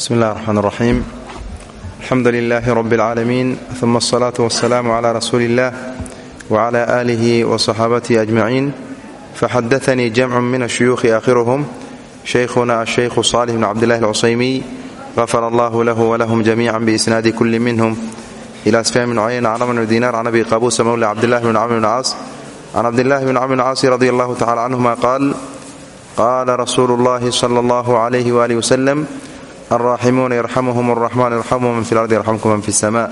bsmi اllah الرxmaan الرaxيim alxamdu لilh rb العaalamiin ثuma الصlaaة والسlaam عlى rasuuli الlah وعlى آlih وصxaabatih أجmaciin faxadaثnii jamc min الshuyuuخi aakhiruhm shaykhuna الshaykhu صالح bn cabdالlah الcusaymiy غafar allah lah wlahm jamiica bإsnaadi kuli minhm إlى sfyan bn cuyayna can amr bn dinar can abi qabuusa mowla cabdillahi bn camr bn caas can cabdillahi bn camr bn caasi radi allahu tacala canhuma qaal qaala rasuulu اllahi slى اllah عlyh walih wslm alraaximuuna yarxamuhum اraxman yarxamu man fi lardi yarxamkum man fi اsma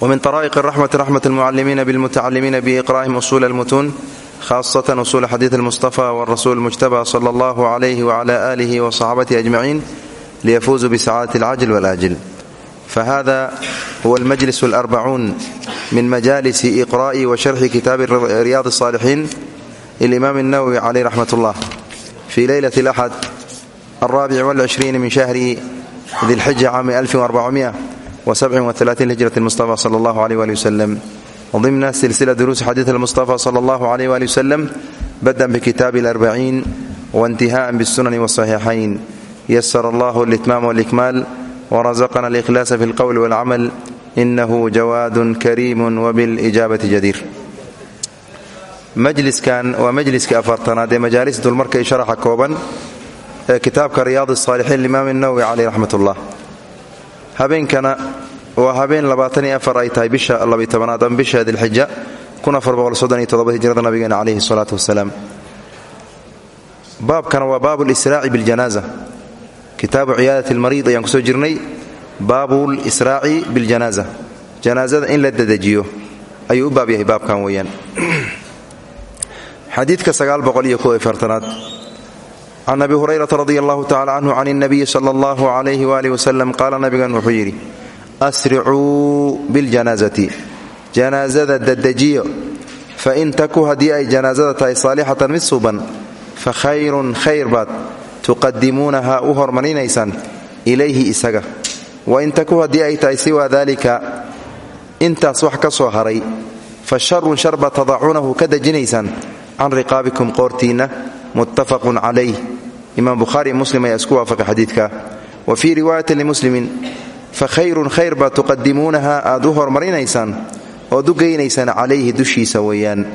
wmin طrائq الraxmati raxmat اlmucalimiina bاlmutacalimiina biiqra'ihim usul اlmutuun khasatan usul xadiid اlmustafa wاrasul اmujtaba slى اllah عlyh wعlى آlih وصaxaabatihi أجmaciin liyafuuzuu bsacaadat اlcajl wاlaajil fahada huwa almajlis اlarbacuun min majalisi iqra'i wa sharxi kitaabi riyaad الصaalixiin lilimaam الnawowi caleyh raxmat اllah fi leylat اlaxad araabic wlcishriin min shahri dilxija caami hijrat mustafa sal allah aleh ali waslem dimna silsila duruus xadiid mustafa sal allah aleh ali waslem badan bikitaab larbaciin waintiha'an bsunani wsaxiixayn yasar allah litmaam wlikmaal wrazaqna likhlaasa fi lqowl wاlcamal inahu jawaadun kariimun wbilijaabati jadiir majliskan waa majliska afartanaad ee majaalis dulmarkay sharaxa kooban kitaabka riyaad saalixiin limaam nawwi caleyh raxmatullah habeenkana waa habeen ay tahay bisha aad ama bisha dilxija hijrada nabigeena caleyhi salaatu wasalaam. Baabkana waa baabu lisraaci biljanaasa kitaabu ciyaadati lmariid ayaan ku soo jirnay baabu lisraaci biljanaasa janaasada in la dedejiyo ayuu u baab yahay baabkan weyaan xadiidka aaaoqoiyo aad can abi hurayrata radi allahu tacala canhu can اnabiyi sala allahu alayh waalih wasalam qaala nabigan wuxuu yidhi asricuu biاljanaasati janaasada dadejiyo fain taku haddii ay janaasada tahay saalixatan mid suuban fa khayrun khayr baad tuqadimuunaha u hormarinaysaan ilayhi isaga wain taku haddii ay tahay siwaa dalika intaas wax ka soo haray fa sharun shar baad ka dejinaysaan can riqaabikum qoortiinna muttafaqun calayh imaam bukhaari muslim ayaa isku waafaqay xadiidka. Wa fii riwaayatin limuslimin fa khayrun khayr baad tuqadimuunaha aad u hormarinaysaan ood u geynaysaan calayhi dushiisa weeyaan.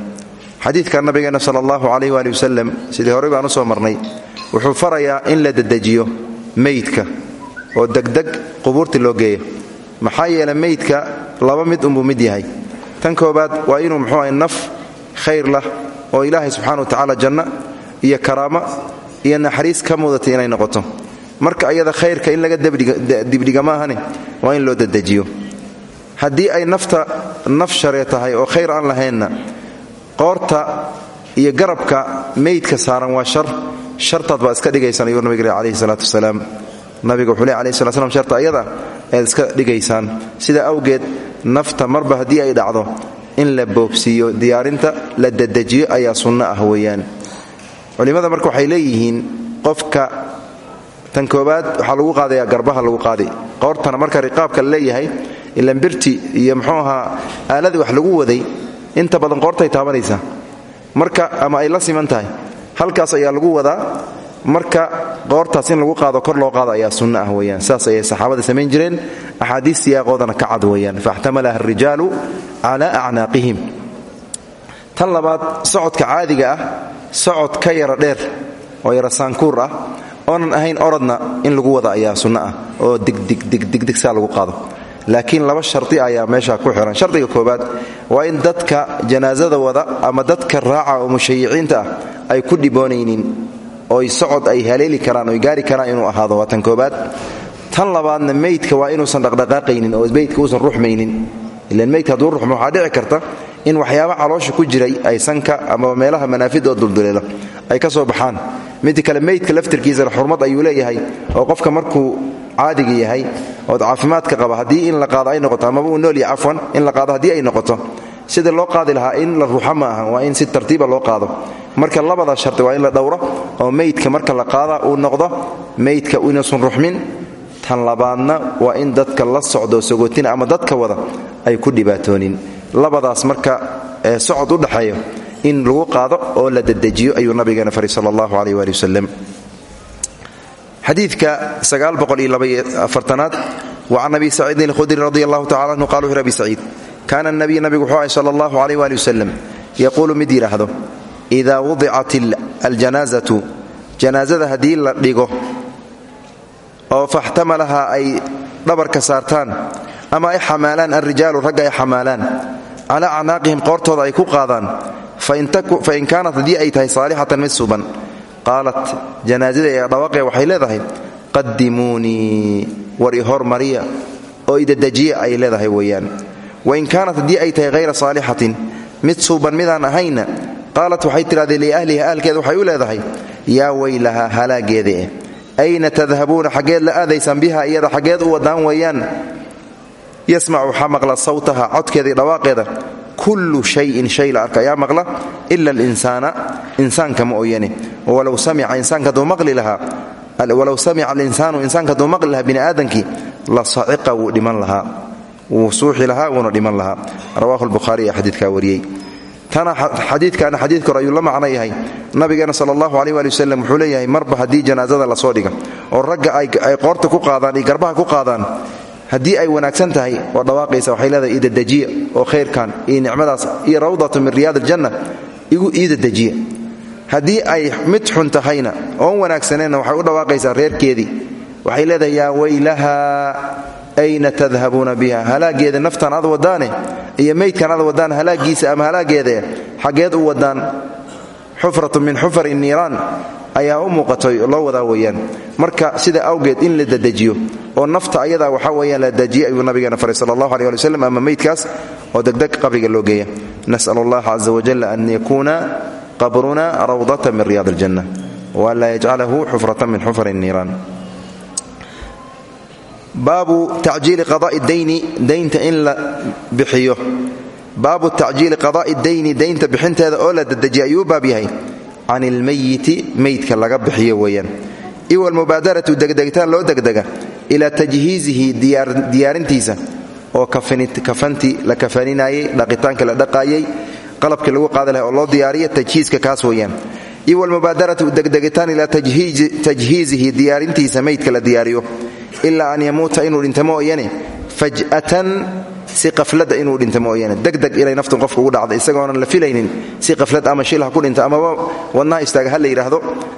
Xadiidka nabigeenna sala allahu calayh waali wasalam sidii horey baan u soo marnay wuxuu farayaa in la dedejiyo meydka oo degdeg qubuurta loo geeyo. Maxaa yeele meydka laba mid unbuu mid yahay. Tan koobaad waa inuu muxuu ahay naf khayr lah oo ilaahay subxana wa tacaala janno iyo karaamo iyo naxariis ka mudatay inay noqoto. Marka ayada khayrka in laga dibdhiga maahane waa in loo dedejiyo haddii ay nafta naf share tahay oo khayr aan lahaynna qoorta iyo garabka meydka saaran waa shar. Shartaad baad iska dhigaysaan ayuu nabig calayhi salaatu wasalaam. Nabiga wuxuu le alayhi sala sharta ayada ayaad iska dhigaysaan. Sida awgeed nafta marba haddii ay dhacdo in la boobsiiyo diyaarinta la dedejiyo ayaa sunno ah weeyaan culimmada marka waxay leeyihiin qofka tan koobaad waxaa lagu qaadayaa garbaha lagu qaaday qoortana marka riqaabka la leeyahay ilan birti iyo muxuu ahaa aaladii wax lagu waday inta badan qoortay taabanaysaa marka ama ay la siman halkaas ayaa lagu wadaa. Marka qoortaas in lagu qaado kor loo qaado ayaa sunno ah weyaan saas ayay saxaabada samayn jireen. Axaadiis siyaaqoodana ka cad weeyaan. Faxtamalaha arijaalu cala acnaaqihim tan labaad socodka caadiga ah socod ka yara dheer oo yara saankuur ah oonan ahayn orodna in lagu wada ayaa sunno ah oo digdigdigdigdigsaa lagu qaado. Laakiin laba shardi ayaa meesha ku xiran. Shardiga koobaad waa in dadka janaasada wada ama dadka raaca oo mushayiciinta ah ay ku dhiboonaynin oy socod ay haleeli karaan oy gaari karaan inuu ahaado. Waa tan koobaad. Tan labaadna meydka waa inuusan dhaqdhaqaaqaynin oo meydka uusan ruxmaynin ilan meydka hadduu ruxmo waxaa dhici karta in waxyaaba caloosha ku jiray ay sanka ama meelaha manaafida oo dulduleela ay ka soo baxaan. Mid kale meydka laftirkiisana xurmad ayuu leeyahay oo qofka markuu caadiga yahay ood caafimaadka qaba haddii in la qaado ay noqoto amaba uu noolyahay cafwan in la qaado haddii ay noqoto. Sida loo qaadi lahaa in la ruuxa ma waa in si tartiiba loo qaado. Marka labada sharti waa in la dhowro oo meydka marka la qaada uu noqdo meydka inuusan ruxmin tan labaadna waa in dadka la socdo sogootina ama dadka wada ay ku dhibaatoonin labadaas marka socod u dhaxeeyo in lagu qaado oo la dedejiyo ayuu nabigeena faray sal allahu aleyh waali wasalam xadiidka aad wacan abi saciidin alkhudri radi allahu tacala anhu qala wuxu abi saciid kaana nabiy nabigu wuxuu ahay sala allahu alayh waali wasalam yaquulu mid yidhaahdo idaa wudicat aljanaasatu janaasada haddii la dhigo oo faxtamalaha ay dhabarka saartaan ama ay xamaalaan alrijaalu ragga ay xamaalaan. Calaa acnaaqihim qoortooda ay ku qaadaan. Fain kaanat haddii ay tahay saalixatan mid suban. Qaalat janaasada ee waxay leedahay qadimuunii war i hormariya oo idedejiya ay leedahay weeyaan. Wain kaanat haddii ay tahay hayra saalixatin mid suuban midaan ahayna qaalat waxay tidhahdee liahliha ahalkeeda waxay u leedahay yaa weylahaa halaageedae ayna tadhabuuna xaggeed la aadaysaan biha iyada xaggeed u wadaan weeyaan yasmacu waxaa sawtaha codkeeda iyo dhawaaqeeda. Kullu shayin shay la arka ayaa maqla ila alinsaana insaanka ma ooyane. Walow samica insaanka hadduu maqli lahaa. Walow samica alinsaanu insaanka hadduu maqli lahaa bini aadamkii la saciqa wuu dhiman lahaa. Wuu suuxi lahaa wuuna dhiman lahaa. Rawahu lbukhaari ee xadiidkaa wariyey. Tana xadiidkaana xadiidka hore ayuu la macno yahay. Nabigeena sala allahu aleyh waali wasalam wuxuu leeyahay marba haddii janaasada la soo dhiga oo ragga ay qoorta ku qaadaan iyo garbaha ku qaadaan haddii ay wanaagsan tahay oo dhawaaqaysa waxay leedahay iidadejiya oo khayrkan iyo nicmadaas iyo rawdatu min riyaad aljanna igu iidadejiya haddii ay mid xun tahayna oon wanaagsaneenna waxay u dhawaaqaysaa reerkeedii. Waxay leedahay yaa weylaha ayna tadhabuuna biha? Halaageeda naftan ad wadaane iyo maydkan ad wadaan halaagiisa ama halaageedae xaggeed u wadaan xufratu min xufari niiraan ayaa u muuqatay loo wadaa weyaan marka sida awgeed in la dadejiyo oo nafta ayadaa waxaa weyaan la dajiye ayuu nabigeena faray sal allahu aleh ali ama meydkaas oo degdeg qabriga loo geeya. Nas'al allah caza wajal an yakuuna qabruna rawdata min riyaad aljanna waan laa yajcalahu xufrata min xufari niiraan baabu tacjiili qadaai dayni daynta in la bixiyo. Baabu tacjiili qadaai dayni daynta bixinteeda oo la dadejiya ayuu yahay can ilmayiti meydka laga bixiyo weeyaan. Iwa almubaadaratu degdegitaan loo degdega ilaa tajhiizihi diyaarintiisa. Oo kafantii la kafaninaayey dhaqitaanka la dhaqaayey qalabkii lagu qaada lahay oo loo diyaariya tajhiiska kaas weeyaan. Iwa almubaadaratu degdegitaan ilaa tajhiizihi diyaarintiisa meydka la diyaariyo. Ilaa an yamuuta inuu dhinta mooyane faj'atan si qaflada inuu dhinta mooyane degdeg inay naftu qofka ugu dhacda isagoonan la filaynin. Si qaflad ama shil ha ku dhinta amaba wadnaha istaaga ha la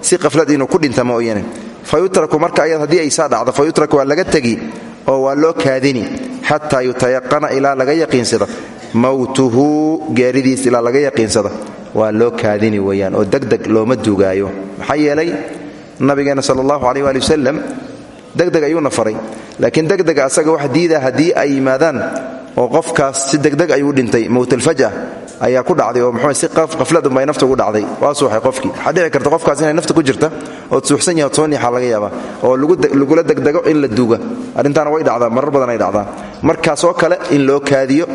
si qaflad inuu ku dhinta mooyane fa marka ayad haddii ay saa dhacdo fa waa laga tegi oo waa loo kaadini xataa yutayaqana ilaa laga yaqiinsada mowtuhu geeridiis ilaa laga yaqiinsada waa loo kaadini weyaan oo degdeg looma dugaayo. Maxaa yeelay nabigeena sal allahu aleh waali wasalam degdeg ayuuna faray. Laakiin degdega asaga wax diida haddii ay yimaadaan oo qofkaas si degdeg ayuu dhintay mowtalfaja ayaa ku dhacday oo mxuu si qafladunbay nafta ugu dhacday. Waa suuxay qofkii waxaa dhici karta qofkaas inay nafta ku jirta ood suuxsan yahay od soo laga yaabaa oo lagula degdego in la duuga. Arrintaana way dhacdaa marar badan ay dhacdaa. Markaasoo kale in loo kaadiyo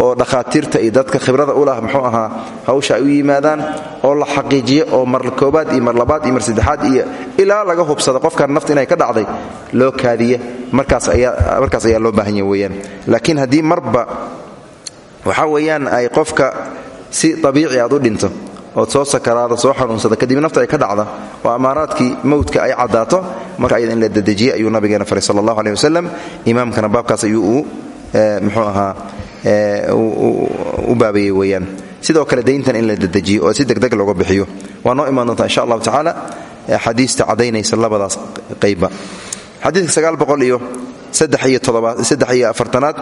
oo dhakhaatiirta iyo dadka khibrada u lah muxuu ahaa hawsha ay u yimaadaan oo la xaqiijiyo oo mar koobaad iyo mar labaad iyo mar saddexaad iyo ilaa laga hubsada qofkan nafta inay ka dhacday loo kaadiya markaas ayaa loo baahan ya laakiin haddii marba waxaa weeyaan ay qofka si abiici aad u dhinto ood soo sakaraada soo xanuunsada kadib nafta ay ka dhacda oo amaaraadkii mowdka ay caddaato marka ayada in la dadejiye ayuu nabigeena faray sal allahu aleh wasalam imaamkana baabkaas ayuu uu muxuu ahaa u baabayey weyaan sidoo kale dayntan in la dadejiyo oo si degdeg looga bixiyo. Waa noo imaan insha allahu tacaala xadiista cadaynaysa labadaas qaybba xadiidka sagaal boqol iyo saddex iyo afartanaad.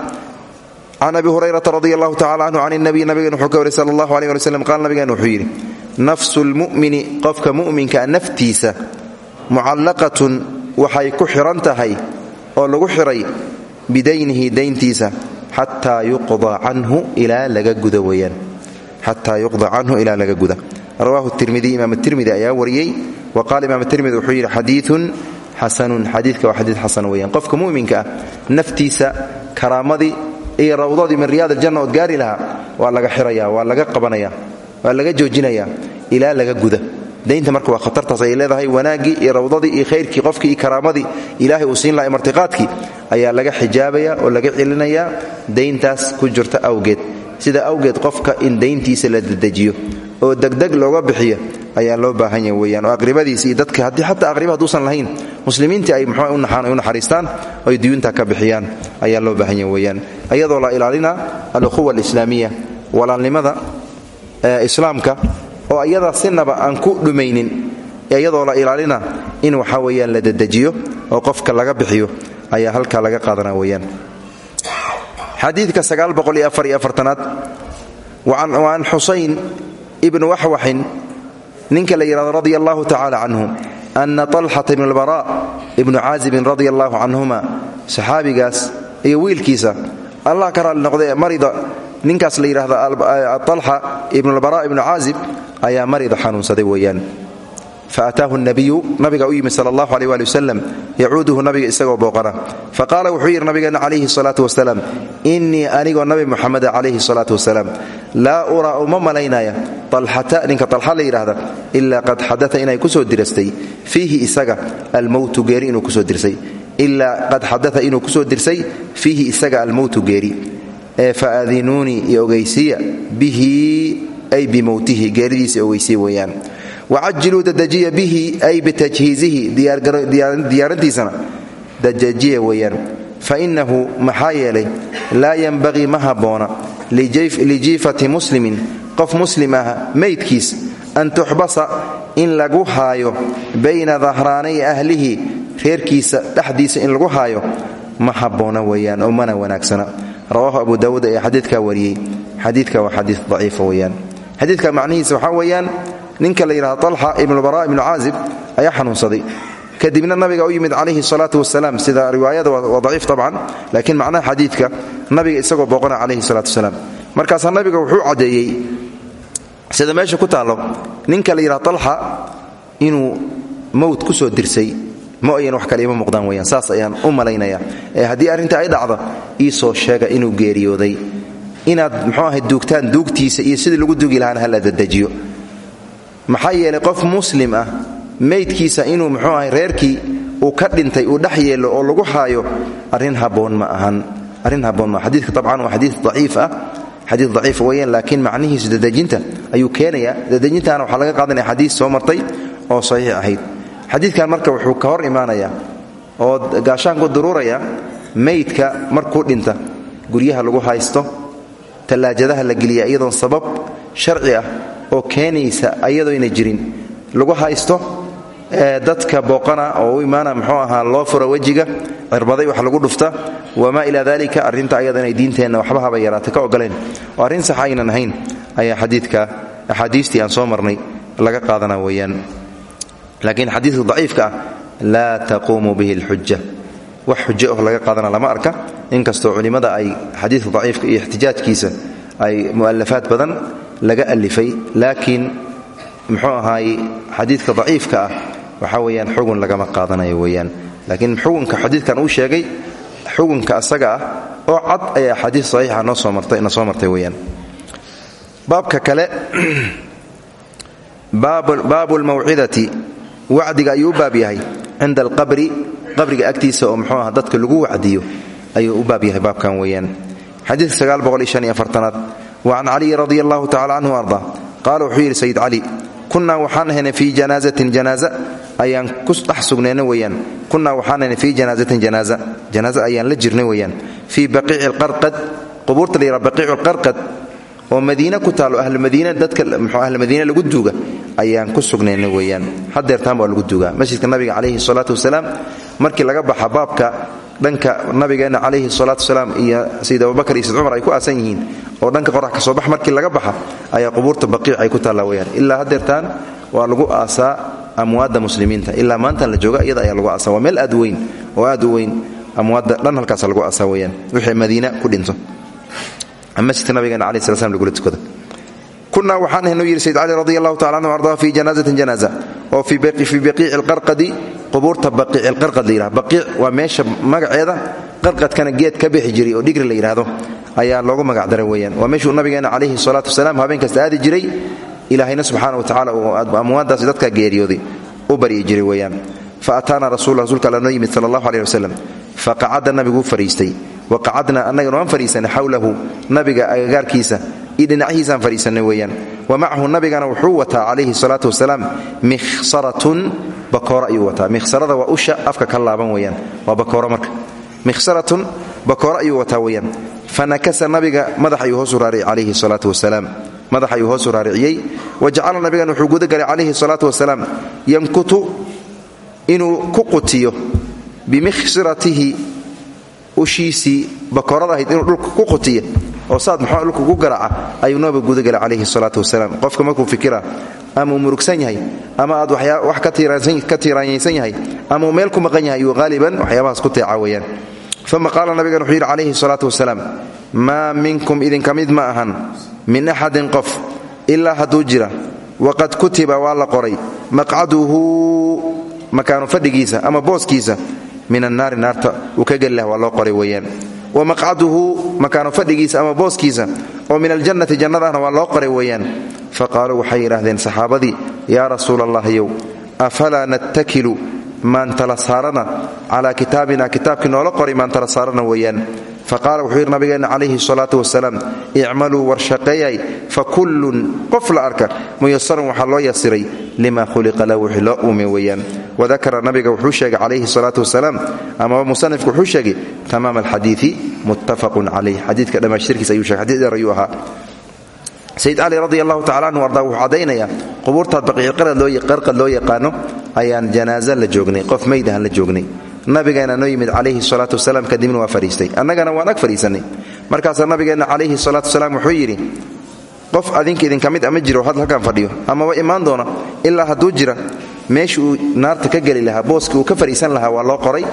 Can abi hurayrata radi allahu tacala canhu can nabiy nabigen wuxuu ka wariy sal allahu aleh ali slam qaal nabigen wuxuu yidhi nafsu lmu'mini qofka mu'minka naftiisa mucallaqatun waxay ku xiran tahay oo lagu xiray bidaynihi dayntiisa xataa yuqda canhu ilaa laga guda weyaan xataa yuqda canhu ilaa laga guda. Rawaahu tirmidi imaam tirmidi ayaa wariyey. Wa qaala imaam tirmidi wuxuu yidhi xadiiun xasanun. Xadiidka waa xadiid xasan weyaan qofka mu'minka ah naftiisa karaamadii iyo rawdadii min riyaad aljanna ood gaari lahaa waa laga xiraya waa laga qabanaya waa laga joojinaya ilaa laga guda daynta marka waa khatartaas ay leedahay wanaaggii iyo rawdadii iyo khayrkii qofkii iyo karaamadii ilaahay uu siin laha martiqaadkii ayaa laga xijaabaya oo laga celinayaa dayntaas ku jirta awgeed. Sida awgeed qofka in dayntiisa la dadejiyo oo degdeg looga bixiyo ayaa loo baahan yahay weyaan oo aqribadiisi iyo dadka haddii xataa aqriba hadduusan lahayn muslimiintii ay muxuu u naxaan ay u naxariistaan oy duyuunta ka bixiyaan ayaa loo baahan yahay weyaan iyadoo la ilaalina alukhuwa alislaamiya walaalnimada islaamka oo iyada sinaba aan ku dhumaynin iyadoo la ilaalina in waxa weyaan la dedejiyo oo qofka laga bixiyo ayaa halkaa laga qaadana weyaan xadiidka aad waan xusayn ibn waxwaxin ninka la yidhahdo radia allahu tacaala canhu ana alxata ibn lbara ibnu caazibin radia allahu canhuma saxaabigaas iyo wiilkiisa allah ka raali noqdee marida ninkaas la yidhahda alxa ibnulbara ibnu caazib ayaa marida xanuunsaday weeyaan. Faataahu nabiyu nabiga u yimid sal allahu aleh ali wasalam yacuuduhu nabiga isagoo booqana. Faqaala wuxuu yidhi nabigeena calayhi salaatu wasalaam innii anigoo nabi muxameda calayhi salaatu wasalaam laa uraa uma malaynaya. Alxata ninka alxa la yidhaahda ilaa qad xadaa inay ku soo dirastay. Fiihi isaga almowtu geeri inuu ku soo dirsay. Ilaa qad xadaa inuu ku soo dirsay fiihi isaga almowtu geeri. Ee faadinuunii iyo bihi ay bimowtihi geeridiisa ogeysiya weeyaan. Wacajiluu dadajiya bihi ay bitajhiizihi diyaarantiisana dadajiya weeyaan. Fainahu maxaa yeelay laa yenbaqii ma habboona lijiifati muslimin qof muslim ah maydkiis an tuxbasa in lagu haayo bayna dahraanay ahlihi reerkiisa dhexdiisa in lagu haayo ma habboona oo mana wanaagsana. Rawaahu abu daawuud ayaa xadiidkaa wariyey. Xadiidka waa xadiid daciifa weeyaan xadiidka macnihiisa waxaa weeyaan ninka la yidhahdo alxa ibnulbara ibnu caazib ayaa xanuunsaday. Kadibna nabiga u yimid calayhi salaatu wasalaam sida riwaayada waa daciif tabcan laakiin macnaha xadiidka nabiga isagoo booqana calayhi salaatu wasalaam markaasaa nabiga wuxuu caddeeyey sida meesha ku taallo ninka la yidhahdo alxa inuu mowt ku soo dirsay ma ayan wax kale ima muuqdaan weyaan saas ayaan u malaynaya. Ee haddii arrinta ay dhacdo ii soo sheega inuu geeriyooday inaad muxuu ahay duugtaan duugtiisa iyo sidii lagu dugi lahaana hala dadajiyo maxaa yeelay qof muslim ah maydkiisa inuu muxuu ahay reerkii uu ka dhintay uu dhex oo lagu haayo arrin habboon ma ahan. Arrin habboon ma xadiidka tabcan waa xadiid daciif ah. Xadiid daciif weeyaan laakiin macnihiisu dadejinta ayuu keenayaa. Dadejintaana waxaa laga qaadanaya xadiis soo martay oo saxiix ahayd. Xadiidkan marka wuxuu ka hor imaanayaa oo gaashaanku duruuraya maydka markuu dhinta guryaha lagu haysto tallaajadaha la geliya iyadoon sabab sharci ah oo keenaysa ayadoyna jirin. Lagu haysto dadka booqana oo u imaana muxuu ahaa loo fura wejiga cirbaday wax lagu dhufta wamaa ilaa dalika arrinta ayada inay diinteenna waxba haba yaraata ka ogoleen oo arrin sax aynan ahayn ayaa xadiidka axaadiistii aan soo marnay laga qaadana weeyaan. Laakiin xadiidka daciifka ah laa taquumu bihi alxuja wax xujo oh laga qaadana lama arka. Inkastoo culimmada ay xadiidka daciifka iyo ixtijaajkiisa ay mu'alafaad badan laga alifay laakiin muxuu ahaay xadiidka daciifka ah waxaa weeyaan xugun lagama qaadanayo weeyaan. Laakiin xugunka xadiidkan uu sheegay xugunka asaga ah oo cad ayaa xadiid saxiixa noo soo martay na martay weeyaan. Baabka kale baabu lmawcidati wacdiga ayuu u baab yahay. Cinda alqabri qabriga agtiisa oo muxuu aha dadka lagu wacdiyo ayuu u baab yahay baabkan weeyaan. Xadiidka aad wa can caliyi radi allahu tacala arda qaala wuxuu yidhi sayid cali kunnaa waxaan ahaynay fii janaazatin janaaza. Ayaan ku dhex sugnayna weeyaan. Kunnaa waxaan ahaynay fii janaazatin janaaza. Janaaza la jirnay weeyaan. Fii baqiici alqarqad qubuurta la yidhaha baqiicu alqarqad oo ku taalo ahlumadiina dadka muxuu ahlumadiine lagu duuga ayaan ku sugnayna weeyaan. Hadeertaan baa lagu duugaa masjidka nabiga calayhi salaatu wasalaam markii laga baxa baabka dhanka nabigeenna calayhi salaatu wasalaam iyo sayid abubakar iyo sayid cumar ay ku aasan yihiin oo dhanka qorax ka soo bax markii laga baxa ayaa qubuurta baqiic ay ku taallaa weyaan ilaa hadeertaan waa lagu aasaa amwaadda muslimiinta. Ilaa maantan la jooga iyada ayaa lagu aasaa. Waa meel aad weyn oo aad weyn amwaadda dhan halkaasa lagu aasaa weyaan wixii madiina ku dhinto. Masjidka nabigeena calayi sala slam lagula tukada kunaa waxaan ahaynuu yidhi sayd cali radi allahu tacala anhu ardaa fii janaazatin janaaza oo fii baqiici alqarqadi qubuurta baqiici alqarqad la yidhaha. Baqiic waa meesha magaceeda qarqadkana geed ka bixi jiray oo dhigri la yidhaahdo. Ayaa loogu magacdaray weeyaan. Waa meeshuu nabigeena calayhi salaatu wasalaam habeen kasta aadi jiray. Ilaahayna subxaana wa tacala uu amwaadaasi dadka geeriyooday u baryi jiray weeyaan. Fa ataana rasul rasuulka alla noo yimid sala allahu aleh wasalam agagaarkiisa iyo dhinacihiisaan fadhiisanay weeyaan. Wa macahu nabigana wuxuu wataa calayhi salaatu wasalaam mikhsaratun bakooro ayuu wataa. Mikhsarada waa usha afka ka laaban weyaan waa bakooro marka. Mikhsaratun bakooro ayuu wataa weyaan fanakasa nabiga madax ayuu hoosu raaricay calayhi salaatu wasalaam. Madax ayuu hoosu raariciyey wa jacala nabigan wuxuu gudagalay calayhi salaatu wasalaam. Yankutu inuu ku qutiyo bimikhsiratihi ushiisii bakoorada ahayd inuu dhulka ku qutiya oo saad dhulka ku garaaca ayuu nabiga gudagalay calayhi salaatu wasalaam. Qofka markuu fikira ama murugsan yahay ama aad wax ka tiiraanyaysan yahay ama meel ku maqan yahay ayuu haaliban waxyaabahaas ku teeca weeyaan uma qaala nabigan wuxuu yidhi calayhi salaatu minkum idinka mid ma ahan min axadin qof ilaa hadduu jira waqad kutiba waa la qoray maqcaduhu makaanu fadhigiisa ama booskiisa min annaari naarta uu ka geli laha waa loo qoray weeyaan wa maqcaduhu makaanu fadhigiisa ama booskiisa oo min aljannati jannadahna waa loo qoray weeyaan. Faqaaluu waxay yidhaahdeen saxaabadii yaa rasuula allahyow afalaa nattakilu maan tala saarana? Calaa kitaabina kitaabkii noola qoray maan tala saarana weeyaan faqaala wuxuu yidhi nabigeenna calayhi salaatu wasalaam icmaluu warshaqeeyay fa kullun qof la arka muyasarun waxaa loo yasiray lima khuliqa lahu wixii loo uume weeyaan. Wadakara nabiga wuxuu sheegay calayhi salaatu wasalaam amaba musanifku wuxuu sheegay tamaam alxadiidi muttafaqun calayh. Xadiidka dhammaashtirkiis ayuu sheegay xadiid dheer ayuu ahaa. Sayid cali radi allahu tacala anhu ardaa wuxuu joognay nabigeena noo yimid calayhi salaatu wasalaam kadibna waa fadhiistay. Annagana waan ag fadhiisannay markaasaa nabigeenna calayhi salaatu wasalaam wuxuu yidhi qof adinka idinka mid ama jiro had halkaan fadhiyo. Amaba imaan doona ilaa hadduu jira meesha uu naarta ka geli lahaa booska uu ka fadhiisan lahaa waa loo qoray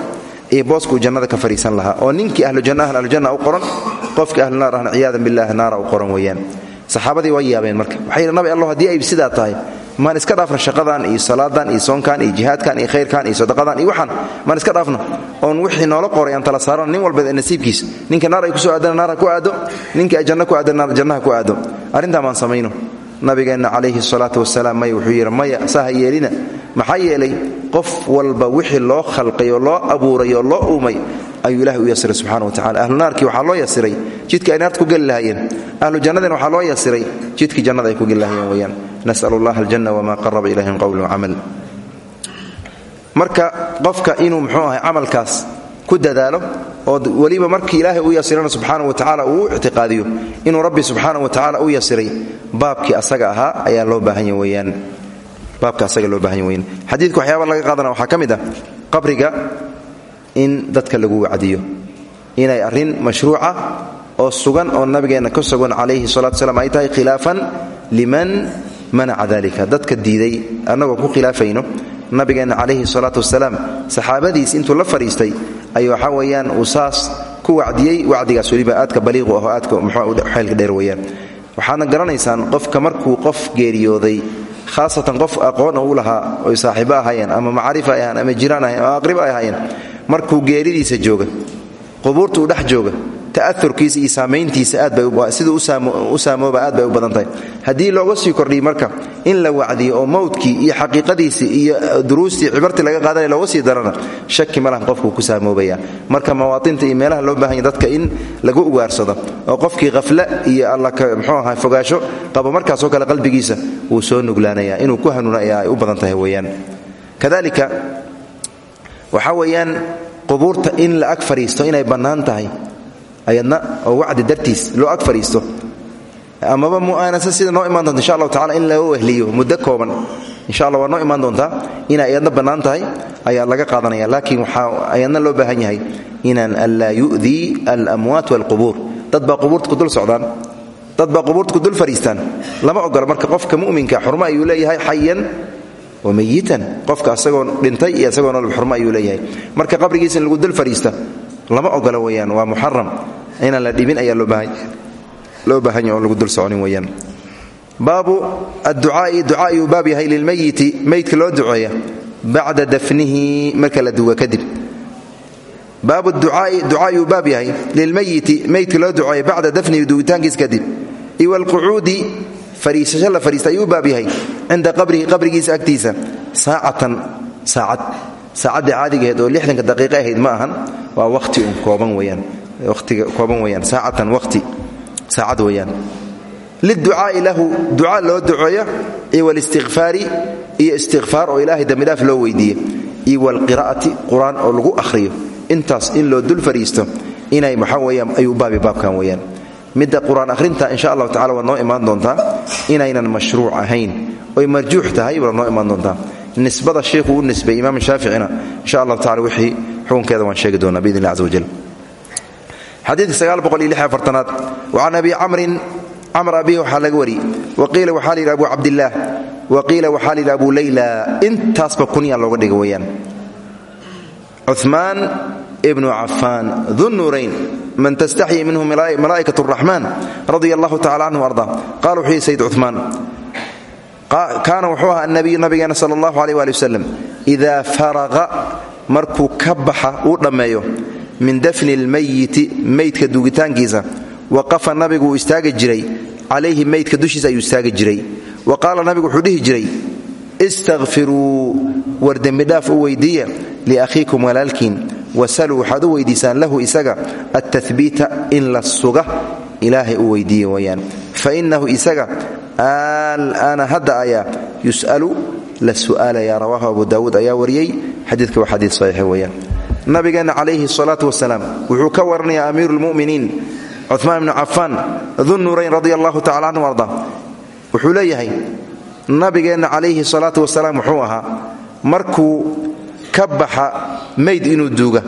iyo booska uu jannada ka fadhiisan lahaa. Oo ninkii ahlujanna ahn ahlujanna u qoran qofkii ahlunaar ahna ciyaadan billaah naara u qoran weeyaan saxaabadii waa yaabeen marka. Waxay nabi allah haddii ay sidaa tahay maan iska dhaafno shaqadan iyo salaadan iyo soonkan iyo jihaadkan iyo khayrkan iyo sadaqadan iyo waxaan maan iska dhaafno oon wixii noola qoray aan tala saarano nin walba nasiibkiisa. Ninka naar ay ku soo aadana naar ha ku aado. Ninka ay janno ku aadana jannaha ku aado. Arrintaa maan samayno. Nabigeenna calayhi salaatu wasalaam may wuxuu yidhi maya saa ha yeelina qof walba wixii loo khalqay oo loo abuuray oo loo uumay ayuu ilahay u yasiray subxana watacala ahlu naarkii waxaa loo yasiray jidkii ay ku geli ahlu jannadina waxaa loo yasiray jidkii jannada ay ku geli lahayeen weyaan aljanna wma qaraba ilayhim qowlu camal. Marka qofka inuu muxuu ahay camalkaas ku dadaalo oo weliba markii ilaahay u yasirana subxaana wa tacala uu u inuu rabbi subxaana wa tacala u yasiray baabkii asaga ahaa ayaa loo baahan ya baabka asaga loo baahan ya weyaan xadiidka laga qaadana waxaa ka ah qabriga in dadka lagu wacdiyo. Inay arrin mashruuca oo sugan oo nabigeenna ka sugan calayhi salatu slam ay tahay khilaafan liman manaca dalika dadka diiday annagoo ku khilaafayno nabigeenna calayhi salaatu wasalaam saxaabadiis intuu la fadhiistay ay waxaa weeyaan uu ku wacdiyey wacdigaas weliba aadka baliiqu ah oo aadka mxeelka dheer weeyaan. Waxaadna garanaysaan qofka markuu qof geeriyooday khaasatan qof aqoon u lahaa oy saaxiibo ahaayeen ama macaarif ay ama jiraan ahayen ay ahaayeen markuu geeridiisa jooga qubuurta uu dhex jooga ta'aurkiisa iyo saamayntiisa aadbasiduu u saamooba aad bay u badan tahay. Haddii looga sii kordhiy marka in la wacdiyo oo mowdkii iyo xaqiiqadiisii iyo duruustii cibartii laga qaadanaya looga sii darana shaki ma lahan qofkuu ku saamoobaya marka mawaatinta iyo meelaha loo bahanya dadka in lagu ugaarsado oo qofkii khafle iyo alla mxuu aha fogaasho qabo markaasoo kale qalbigiisa wuu soo nuglaanaya inuu ku hanuuna u badan tahay weyaan kadalika waxaa weeyaan qubuurta in la ag fadhiisto inay bannaan tahay ayadna oo wacdi dartiis loo ag fadhiisto amaba mu'aanasa sida noo imaan doonta insha allahu tacala in laga wehliyo muddo kooban. Insha allah waa noo imaan doontaa inay ayadna bannaan tahay ayaa laga qaadanaya. Laakiin waxaa ayadna loo baahan yahay inaan anlaa yu'dii alamwaat walqubuur. Dad baa qubuurta ku dul socdaan. Dad baa ku dul fadhiistaan lama ogola marka qofka mu'minka xurmo ayuu leeyahay xayan wa mayitan qofka asagoo dhintay iyo asagoo nolob xurmo ayuu leeyahay. Marka qabrigiisa lagu dul fadhiista lama ogola weyaan waa muxaram inaan la dhibin ayaa loo baahanya oon lagu dul soconin weyaan baabu adducaai ducaa yuu baab yahay lilmayiti meydka loo duceeya bacda dafnihi marka la duwa kadib. Baabu ducaai ducaa yuu baab yahay lilmayiti meydka loo duceeya bacda dafnihi duwitaankiis kadib. Iyo walqucuudi fariisasho la fariista ayuu baab yahay. Cinda qabrihi qabrigiisa agtiisa. Saacatan saacad. Saacadda caadigaheed oo lixdanka daqiiqo ahayd ma ahan. Waa wati kooban weyaan watiga kooban weyaan saacatan wati saacad weyaan liducaai lahu duca loo duceeyo iyo walistikfaari iyo istikfaar oo ilaahay dembidhaaf loo weydiiye iyo walqira'ati qur'aan oo lagu akhriyo. Intaas in loo dul fadhiisto inay maxaa weyaan baabi baabkan weyaan midda qur'aan akhrinta insha allahu tacala waad noo imaan doontaa inaynan mashruuc ahayn. Oy marjuux tahay waad noo imaan doontaa. Nisbada sheikhu u nisbay imaam shaaficina insha allahu tacala wixii xukunkeeda waan sheegi doonaa biidn illah caza wajal xadiidka aad wacan abi camrin camr abihi waxaa laga wari waqiila waxaa layidhi abu cabdillaah waqiila waxaa layidhi abu layla intaasba kunyaa looga dhiga weyaan ibnu cafaan dunuurayn man tastaxyi minhu malaa'ikat raxmaan radia allahu tacala canhu arda. Qala wuxuu yihi sayd cumaan kaana wuxuu ahaa annabiyu nabigeena sal allahu aleh ali wasalam idaa faraqa markuu ka baxa uu dhammeeyo min dafni lmayiti meydka duugitaankiisa waqafa nabigu uu istaagi jiray calayhi meydka dushiisa ayuu istaagi jiray. Wa qaala nabigu wuxuu dhihi jiray istakfiruu war dembidhaaf u weydiiya liakhiikum walaalkiin wasaluu waxaad u weydiisaan lahu isaga altahbiita in la suga ilaahay u weydiiya weyaan fa innahu isaga al'aana hadda ayaa yus'alu la su'aalaya rawaahu abu daawuud ayaa wariyey. Xadiidka waa xadiid saxiixa weyaan nabigeenna calayhi salaatu wasalaam wuxuu ka waranayaa amiiru lmu'miniin cumaan ibnu cafaan dunuurayn radi allahu canhu arda. Wuxuu leeyahay nabigeenna calayhi salaatu wasalaam wuxuu ahaa markuu ka baxa mayd inuu duuga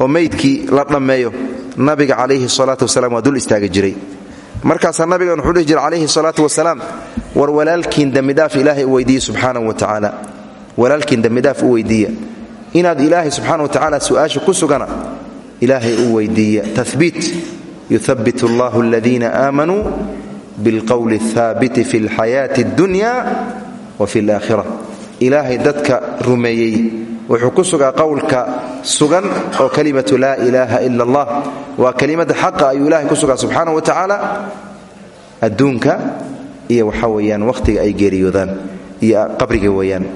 oo maydkii la dhammeeyo. Nabiga calayhi salaatu wasalaam waa dul istaagi jiray. Markaasaa nabigan wuxuu dhihi jiray calayhi salaatu wasalaam war walaalkiin dembidhaaf ilaahay u subxaanahu wa tacaala. Walaalkiin dembidhaaf u weydiiya. Inaad ilaahay subxaana wa tacaala su'aasha ku sugana ilaahay u weydiiya. Tahbiit yuhabbit allahu aladiina aamanuu bilqowli athaabiti fi alxayaati addunya wa fi alaakhira ilaahay dadka rumeeyey wuxuu ku sugaa qowlka sugan oo kalimatu laa ilaaha ila allah. Waa kelimada xaqa ayuu ilahay ku sugaa subxaana wa tacaala adduunka iyo waxa weeyaan wakhtiga ay geeriyoodaan iyo qabriga weeyaan.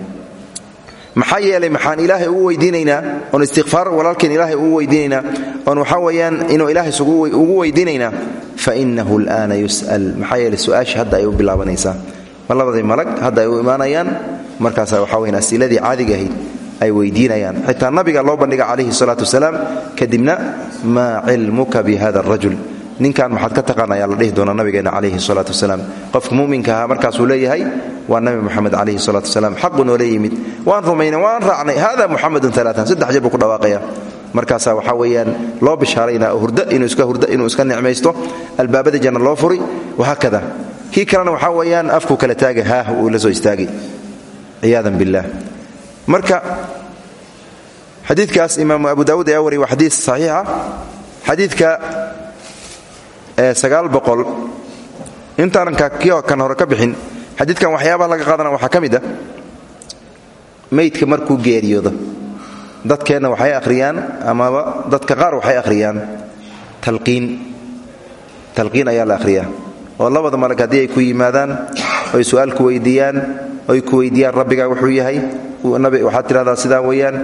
Maxaa yeelay maxaan ilaahay ugu weydiinaynaa oon istikfaar walaalkeen ilaahay ugu weydiinaynaa oon waxaa weeyaan inuu ilaahay ugu weydiinaynaa fa innahu alaana yus'al. Maxaa yeelay su'aasha ay u bilaabanaysaa ma labadii malag hadda ay u imaanayaan markaasa waxaa weyan asiiladii caadiga ahayd ay weydiinayaan. Xitaa nabiga loo bandhiga calayhi salaatu wasalaam kadibna maa cilmuka bi hada arajul ninkan maxaad ka taqaan la dhihi doonaa nabigeenna calayhi salaatu wasalaam. Qofka muminka ahaa markaasuu leeyahay waa nabi moxamed calayhi salaatu wasalaam xaqu noola waan rumaynay waan raacnay hada muxamedun alaaan saddex jeer ku dhawaaqaya. Markaasaa waxaa weeyaan loo bishaaraynaa hurda inuu iska hurda inuu iska nicmaysto albaabada janna loo furi wahaakada kii kalena waxaa weeyaan afkuu kala taagay haah uu la soo istaagay. Ciyaadan billaah marka xadiidkaas imaamu abu daawuud ayaa wariyay waa xadiis saxiixa. Xadiidka intaanan kan hore ka bixin xadiidkan waxyaabaha laga qaadana waxaa ka mid ah. Meydka markuu geeriyoodo dadkeenna waxay akhriyaan amaba dadka qaar waxay akhriyaan. Talqiin ayaa la akhriyaa oo labada malag haddii ay ku yimaadaan oy su'aal ku weydiiyaan oy ku weydiiyaan rabbigaa wuxuu yahay. Waxaad tidhahdaa sidaa weeyaan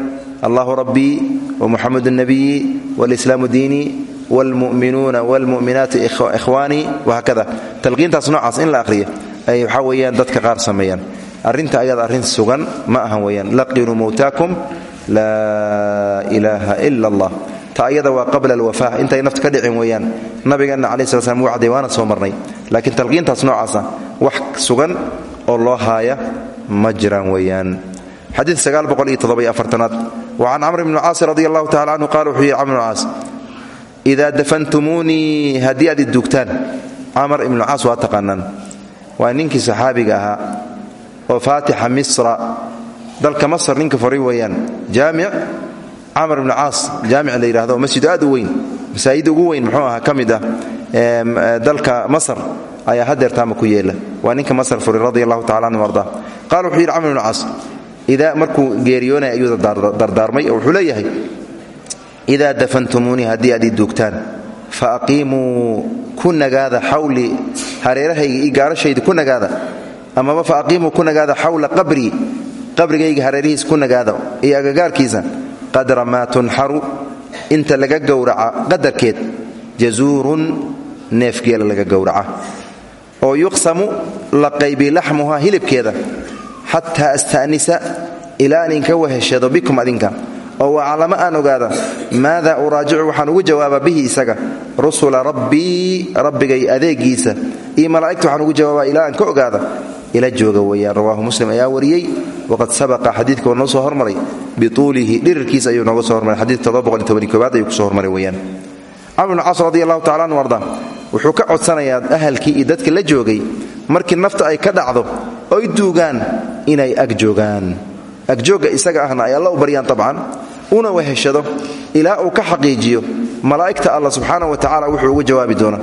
allahu rabbii wa muxamedu nabiyi walislaamu diinii wlmuminuuna wlmuminaati ikhwaanii wahaakada talqiintaas noocaas in la ahriyo ay waxaa weyaan dadka qaar sameeyaan. Arrinta ayaad arrin sugan ma ahan weyaan laqinuu mowtaakum laa ilaaha ila allah ta ayada waa qabla alwafa intay nafta ka dhicin weyaan nabigeenna cala sla slam wacday waana soo marnay. Laakiin talqiintaas noocaasa wax sugan oo loo haaya ma jiraan weyaan xadiid aad wacan camr bn caas radi allahu canhu qala wuxuu yihi camr caas ida dafantumuunii haddii aad idugtaan camar ibnu caas waa taqaanaan. Waa ninkii saxaabiga ahaa oo faatixa misra dalka masr ninka fari weeyaan. Jaamic camar ibnu caas jaamic la yidhahdo masjido aad u weyn ugu weyn muxuu ahaa ka mid ah dalka masr ayaa hadeertaama ku yeela. Waa ninka masr furi radi allahu tacala anhu arda. Qaala wuxuu yidhi camr ibnu caas idaa markuu geeriyoonaya oo wuxuu leeyahay idaa dafantumuunii haddii aad fa aqiimuu ku nagaada hareerahayga io gaarashayda ku nagaada fa aqiimuu ku nagaada xawla qabrigayga hareerihiisa ku nagaada iyo qadra maa tunxaru inta laga gowraca qadarkeed jazuurun neefgeela laga gowraca oo yuqsamu la qaybi laxmuhaa hilibkeeda xataa asta'nisa ilaa aan inka weheshado bikum adinka. Oo waclamo aan ogaada maada uraajicu waxaan ugu jawaaba bihi isaga rusula rabbii rabbigay adeegiisa iyo malaa'igta waxaan ugu jawaabaa ilaa ka ogaada. Ila jooga weeyaan rawaahu muslim ayaa wariyey waqad sabaqa xadiidka waa soo hormaray bituulihi dhirirkiisa ayuu nooga soo hormaray. Xadiidka aad ayuu ku soo hormaray weeyaan. Camr bn caas radi allahu tacala wuxuu ka codsanayaa ahalkii iyo dadka la joogay markii nafta ay ka dhacdo oy duugaan inay ag joogaan. Agjoogga isaga ahna ay alla u baryaan tabcan una weheshado ilaa uu ka xaqiijiyo malaa'igta allah subxaana wa tacala wuxuu uga jawaabi doona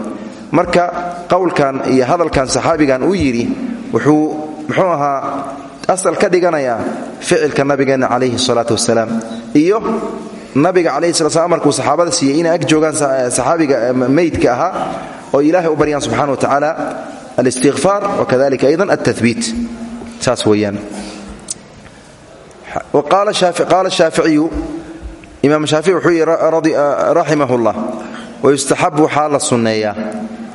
marka qowlkan iyo hadalkan saxaabigan uu yidhi wuxuu muxuu ahaa asal ka dhiganayaa ficilka nabigeenna calayhi salaatu wasalaam iyo nabiga sala slam amarkuu saxaabada siiyey inay ag joogaan saxaabiga meydka ahaa oo ilaahay u baryaan subxana wa tacaala alistiqfaar wakadalika aydan altabiit saas weeyaan. Qaala shaaficiyu imaam shaafici wuxuu yidhi raximah llah wayustaxab waxaa la sunneeyaa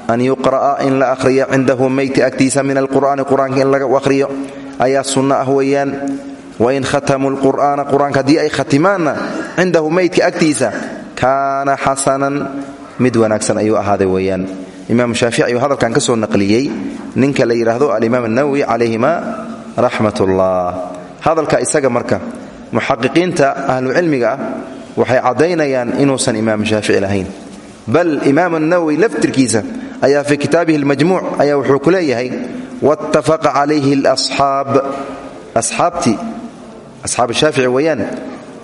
an yuqra'a in la akhriyo cindahu meyti agtiisa min alqur'aani qur'aanka in laga akhriyo ayaa sunno ah weeyaan. Wain khatamuu lqur'aana qur'aanka haddii ay khatimaanna cindahu meydka agtiisa kaana xasanan mid wanaagsan ayuu ahaaday weeyaan. Imaam shaafici ayuu hadalkan ka soo naqliyey. Ninka la yidhaahdo alimaam anawowi calayhima raxmat ullah hadalka isaga marka muxaqiqiinta ahlucilmiga ah waxay caddaynayaan inuusan imaam shaafici lahayn. Bal imaam nawowi laftirkiisa ayaa fii kitaabihi lmajmuuc ayaa wuxuu ku leeyahay wattafaqa calayhi lasxaab asxaabtii asxaab shaafici weeyaan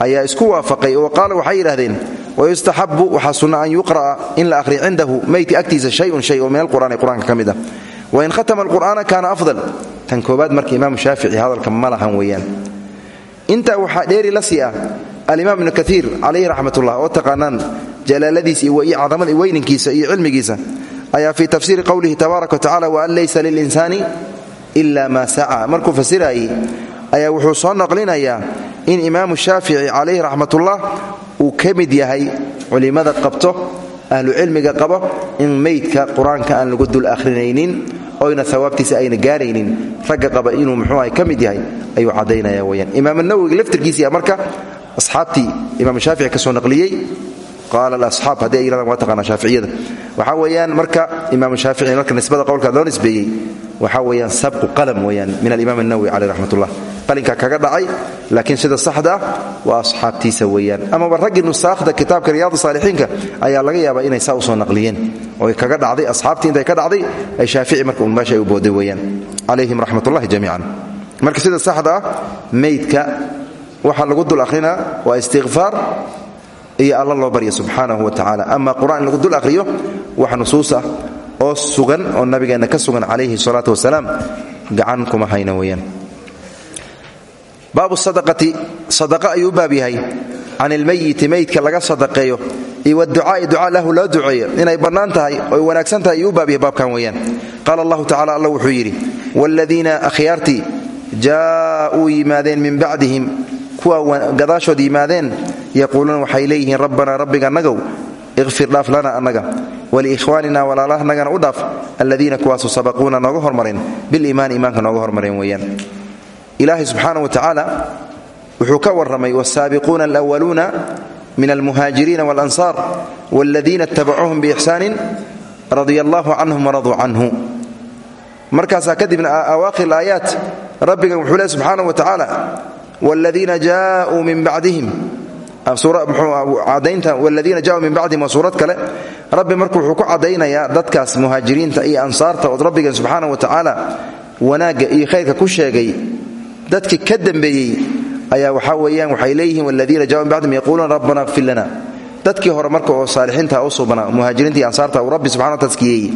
ayaa isku waafaqay oo qaala waxay yidhahdeen wayustaxabu waxaa sunna an yuqra'a in la akhriya cindahu meyti agtiisa shayun shay oo min alqur'ani qur'aanka ka mid ah wain khatama alqur'aana kaana afdal tan koobaad marka imaam shaafici hadalka ma lahan weeyaan intaa waxaa dheeri la sii ah alimaam ibnu kaiir calayhi raxmatullah oo taqaanaan jalaaladiisa iyo cadamada weyninkiisa iyo cilmigiisa ayaa fii tafsiiri qowlihi tabaaraka watacala waan laysa lilinsaani ila maa saca markuu fasiraayey ayaa wuxuu soo naqlinayaa in imaamu shaafici calayhi raxmatullah uu ka mid yahay culimmada qabto ahlu cilmiga qabo in meydka qur'aanka aan lagu dul akhrinaynin oyna awaabtiisa ayna gaaraynin ragga qaba inuu muxuuaha ka mid yahay ayuu caddaynaya weyaan imaam nawowiga laftirkiisiya marka asxaabtii imaam shaafici ka soo naqliyey qaala alasaab haddii ay yirahdaan waa taqaanaa shaaficiyada. Waxaa weeyaan marka imaam shaafici marka nisbada qowlka loo nisbeeyey waxaa weeyaan sabqu qalam weeyaan min alimaam annawowi caleyh raxmatullah qalinka kaga dhacay laakiin sida saxda ah waa asxaabtiisa weeyaan. Amaba raggii nusaakhda kitaabka riyaadu saalixiinka ayaa laga yaabaa inay saa u soo naqliyeen. Oo kaga dhacday asxaabtii intay ka dhacday ay shaafici marka meesha ay u booday weeyaan. Calayhim raxmatullahi jamiican. Marka sida saxda ah meydka lagu dul akhrinaa waa istiqfaar iyo alla loo barya subxaanahu wa tacaala. Ama qur'aan lagu dul akhriyo wax nusuus ah oo sugan oo nabigeenna ka sugan calayhi salaatu wasalaam gacan kuma hayna weeyaan baabu sadaqati sadaqa ayuu baab yahay. Can ilmayiti meydka laga sadaqeeyo iyo waducaai ducaa lahu loo duceeyo. Inay bannaan tahay oy wanaagsan tahay ayuu baab yahay baabkan weeyaan. Qaala allahu tacala alla wuxuu yidhi waaladiina akhyaartii jaa'uu yimaadeen min bacdihim kuwa gadaashood yimaadeen yaquuluuna waxay leeyihiin rabbanaa rabbiga nagow iqfir dhaaf lana annaga waliikhwaanina walaalahannagana u dhaaf alladiina kuwaasu sabaquuna nooga hormareen biliimaani iimaanka nooga ilaahay subxaana wa tacaala wuxuu ka warramay wsaabiquuna alwaluuna min almuhaajiriina walansaar waaladiina itabacuuhum biixsaanin radia allahu canhum waraduu canhu. Markaasaa kadibna awaakhir aayaat rabbigan wuxuu leey subxaana wa tacaala wladiina jaauu min bacdihim. Cadaynta wladiina jaauu min bacdihim waa kale. Rabbi marka wuxuu ku caddaynayaa dadkaas muhaajiriinta iyo ansaarta ood rabbigan subxaana wa tacaala wanaagga iyo khayrka ku sheegay dadki ka dambeeyey ayaa waxaa weeyaan waxay leeyihiin wladiina jaauu min bacdihim yaquuluuna rabbana kfir lana. Dadkii hore marka oo u suubnaa muhaajiriinta iyo ansaarta uu rabbi subxana taskiyeeyey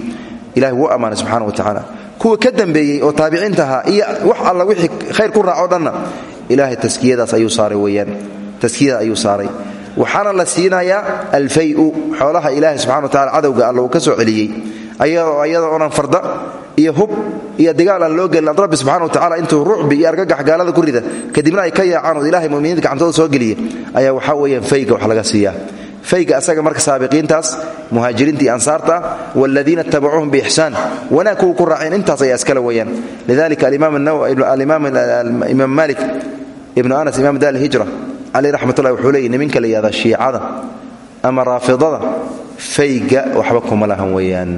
ilahi wuu ammaanay wa tacaala kuwa ka dambeeyey oo taabiciinta ahaa iyo wax alla wixii khayr ku raaco dhanna ilaahay taskiyadaas ayuu saaray weyaan taskiyada ayuu saaray. Waxaana la siinayaa alfayu xoolaha ilaahay subxana wa tacala cadowga alla uu ka soo celiyey ayadoo farda iyo hub iyo digaal aan loo gelin. Rabbi subxana wa tacala intuu rucbi iyo argagax gaalada ku rida kadibna ay ka yaacaan oo ilahay muminiinta gacantooda soo geliya ayaa waxaa weeyaan fayga wax laga siiyaa. Fayga asaga marka saabiqiintaas muhaajiriintii ansaarta ah wladiina tabacuuhum biixsaan wanaag kuwa ku raaceen intaas ayaa iskale weyaan lidalika alimaam malik ibnu anas imam dar hijra caleyh raxmatullahi wuxuu leeyay niminka la yihahda ama raafidada fayga waxba kuma lahan weyaan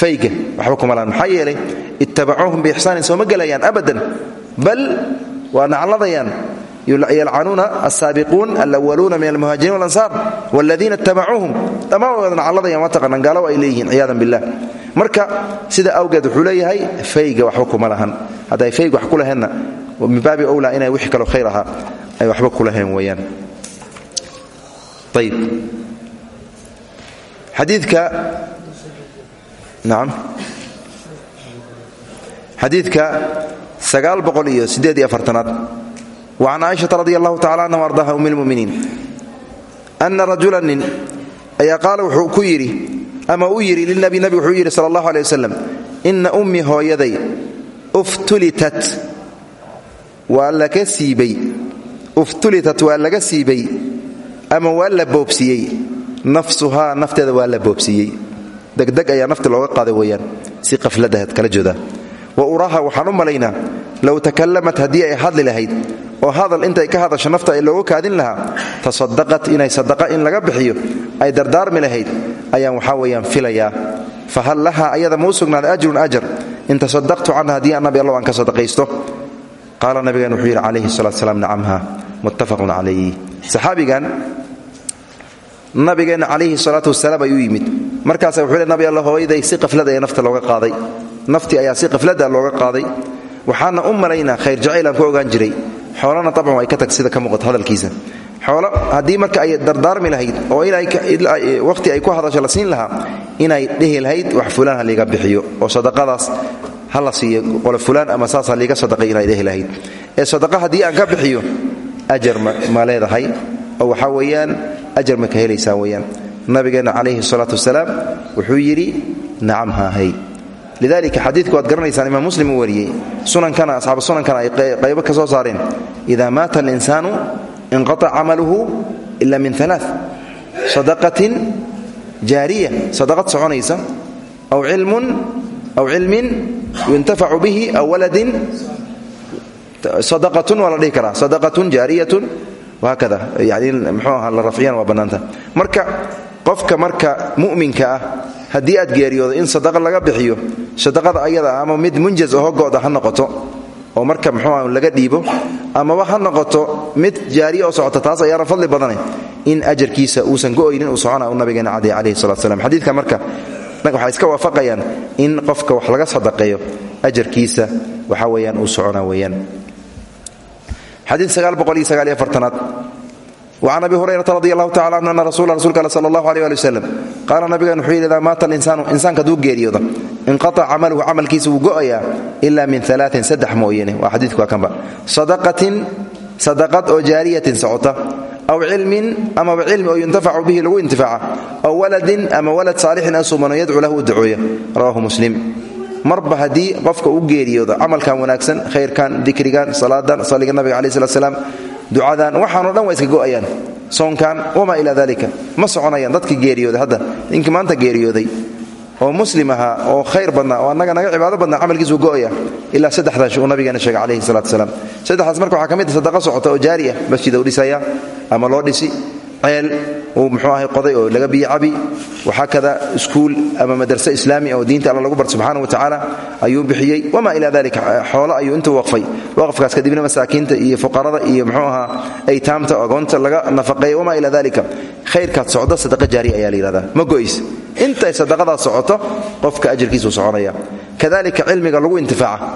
fayga waxba kuma lahan maxaa yeelay ittabacuuhum biixsaanin sooma gelayaan abadan bal waa nacladayaan. Yalcanuuna asaabiquun alwaluuna min almuhaajiriin walansaar wladiina itabacuuhum dhammaan wada nacladayaan waa taqaanaan gaalo ay leeyihiin billah marka sida awgeed wuxuu fayga waxba kuma lahan. Hadday fayg wax ku min baabi owlaa inay wixii kaloo khayr ay waxba ku laheen weeyaan. Ayib xadiidka nacam xadiidka sagaal boqol iyo siddeed iyo afartanaad. Wacan caaishata radi allahu tacala anha ardaha um lmuminiin ana rajula nin ayaa qaala wuxuu ku yidhi ama u yidhi lilnabi nabi wuxuu yidhi sala allahu aley wasalam inna ummi hooyaday uftulitat. Waa laga siibay. Uftulitat waa laga ama waa la boobsiiyey nafsuhaa nafteeda waa la boobsiiyey degdeg ayaa nafti looga qaaday weeyaan. Si qafladaheed kala jooda wa uraaha waxaan u malaynaa low takallamat haddii hadli lahayd oo hadal intay ka hadasho nafta ay looga kaadin lahaa tasadaqat inay sadaqa in laga bixiyo ay dardaarmi lahayd ayaan waxaa weeyaan filayaa. Fa hal lahaa ayada ma ajrun ajar in tasadaqtu canha haddii aan nabi allow aan ka sadaqaysto. Qaala nabigeen wuxuu yidhi salatu salaam nacamha muttafaqun calayh saxaabigan nabigeenna calayhi salaatu wasalaam ayuu yimid markaasa wuxuu nabi alla hooyaday si qaflad ayaa nafta looga qaaday. Naftii ayaa si qaflada looga qaaday. Waxaana u khayr jacaylaan ku ogaan jiray. Xoolana abcan way ka tag sida ka muuqato hadalkiisa. Xoolo haddii marka ay dardaarmi lahayd oo waqhti ay ku hadasho la siin lahaa inay dhehi lahayd wax fulaan ha liiga bixiyo oo sadaqadaas ha la siiyo qole fulaan ama saas ha liiga sadaqay inay dhehi ee sadaqa haddii aan ka bixiyo ajar ma leedahay oo waxaa weeyaan ajar ma ka helaysaa weeyaan nabigeenna calayhi salaatu wasalaam wuxuu yidhi nacam haahay lidalika xadiidku waad garanaysaan imaam muslim uu wariyey sunankana asxaabu sunankana ay qaybo ka soo saareen. Ida maata alinsaanu inqataca camaluhu ila min alaa sadaqatin jaariya sadaqad soconaysa. Aw cilmun aw cilmin yuntafacu bihi aw waladin sadaqatun waa la sadaqatun jaariyatun wahaakada yani mxuu aha la rafciyana waa bannaanta. Marka qofka marka mu'minka ah haddii aad geeriyoodo in sadaqa laga bixiyo sadaqada ayada ama mid munjaz oho go'da ha noqoto oo marka mxuuah laga dhiibo amaba ha noqoto mid jaariya oo socota taas ayaana fadli badane in ajarkiisa uusan go'aynin uu socona u nabigeena cadey calayhi salatu slam xadiidka marka waxay iska waafaqayaan in qofka wax laga sadaqeeyo ajarkiisa waxa weeyaan uu socona weeyaan. Xadiid aad وcan abi hurayrata radi allahu tacala anhu ana rasula rasulka al sal allahu aleh ali waslem qaala nabigan wuxuu yidhi idaa maata alinsaanu insaanka hadduu geeriyooda inqataca camaluhu camalkiisa wuu go'ayaa ila min alaain saddex mooyane waa xadiidku waa kanba sadaqatin sadaqad oo jaariyatin socota aw cilmin amaba cilmi oo yuntafacu bihi lagu intifaaca aw waladin ama walad saalixin asumano yadcu lahu u ducooya rawahu muslim marba haddii qofka u geeriyoodo camalkan wanaagsan khayrkan dikrigan salaadan salliga nabiga calaih slat slaam ducadan waxaanoo dhan waa iska go'ayaan. Soonkan wamaa ilaa dalika ma soconayaan dadka geeriyooday hadda. Ninkii maanta geeriyooday. Oo muslim ahaa oo khayr badnaa oo annaga naga cibaado badnaa camalkiisu go'aya ilaa saddexdaas uu nabigeena sheegay calayhi salatu salaam saddexdaas marka waxaa ka mid ah sadaqa socota oo jaari ah masjida u dhisaya ama loo dhisi ceel uu mxuu ahay qoday oo laga biyo cabi. Waxaakada iskuul ama madarse islaami oo diinta alla lagu bar subxaana watacaala ayuu bixiyey. Wamaa ilaa dalika xoolo ayuu intuu waqfay. Waqafkaas kadibna masaakiinta iyo fuqarada iyo mxuu ahaa aytaamta oo agoonta laga nafaqeeya wamaa ilaa dalika khayrkaad socdo sadaqa jaariya ayaa la ma go'is intay sadaqadaas socoto qofka ajirkiisuu soconaya. Kadalika cilmiga lagu intifaaca.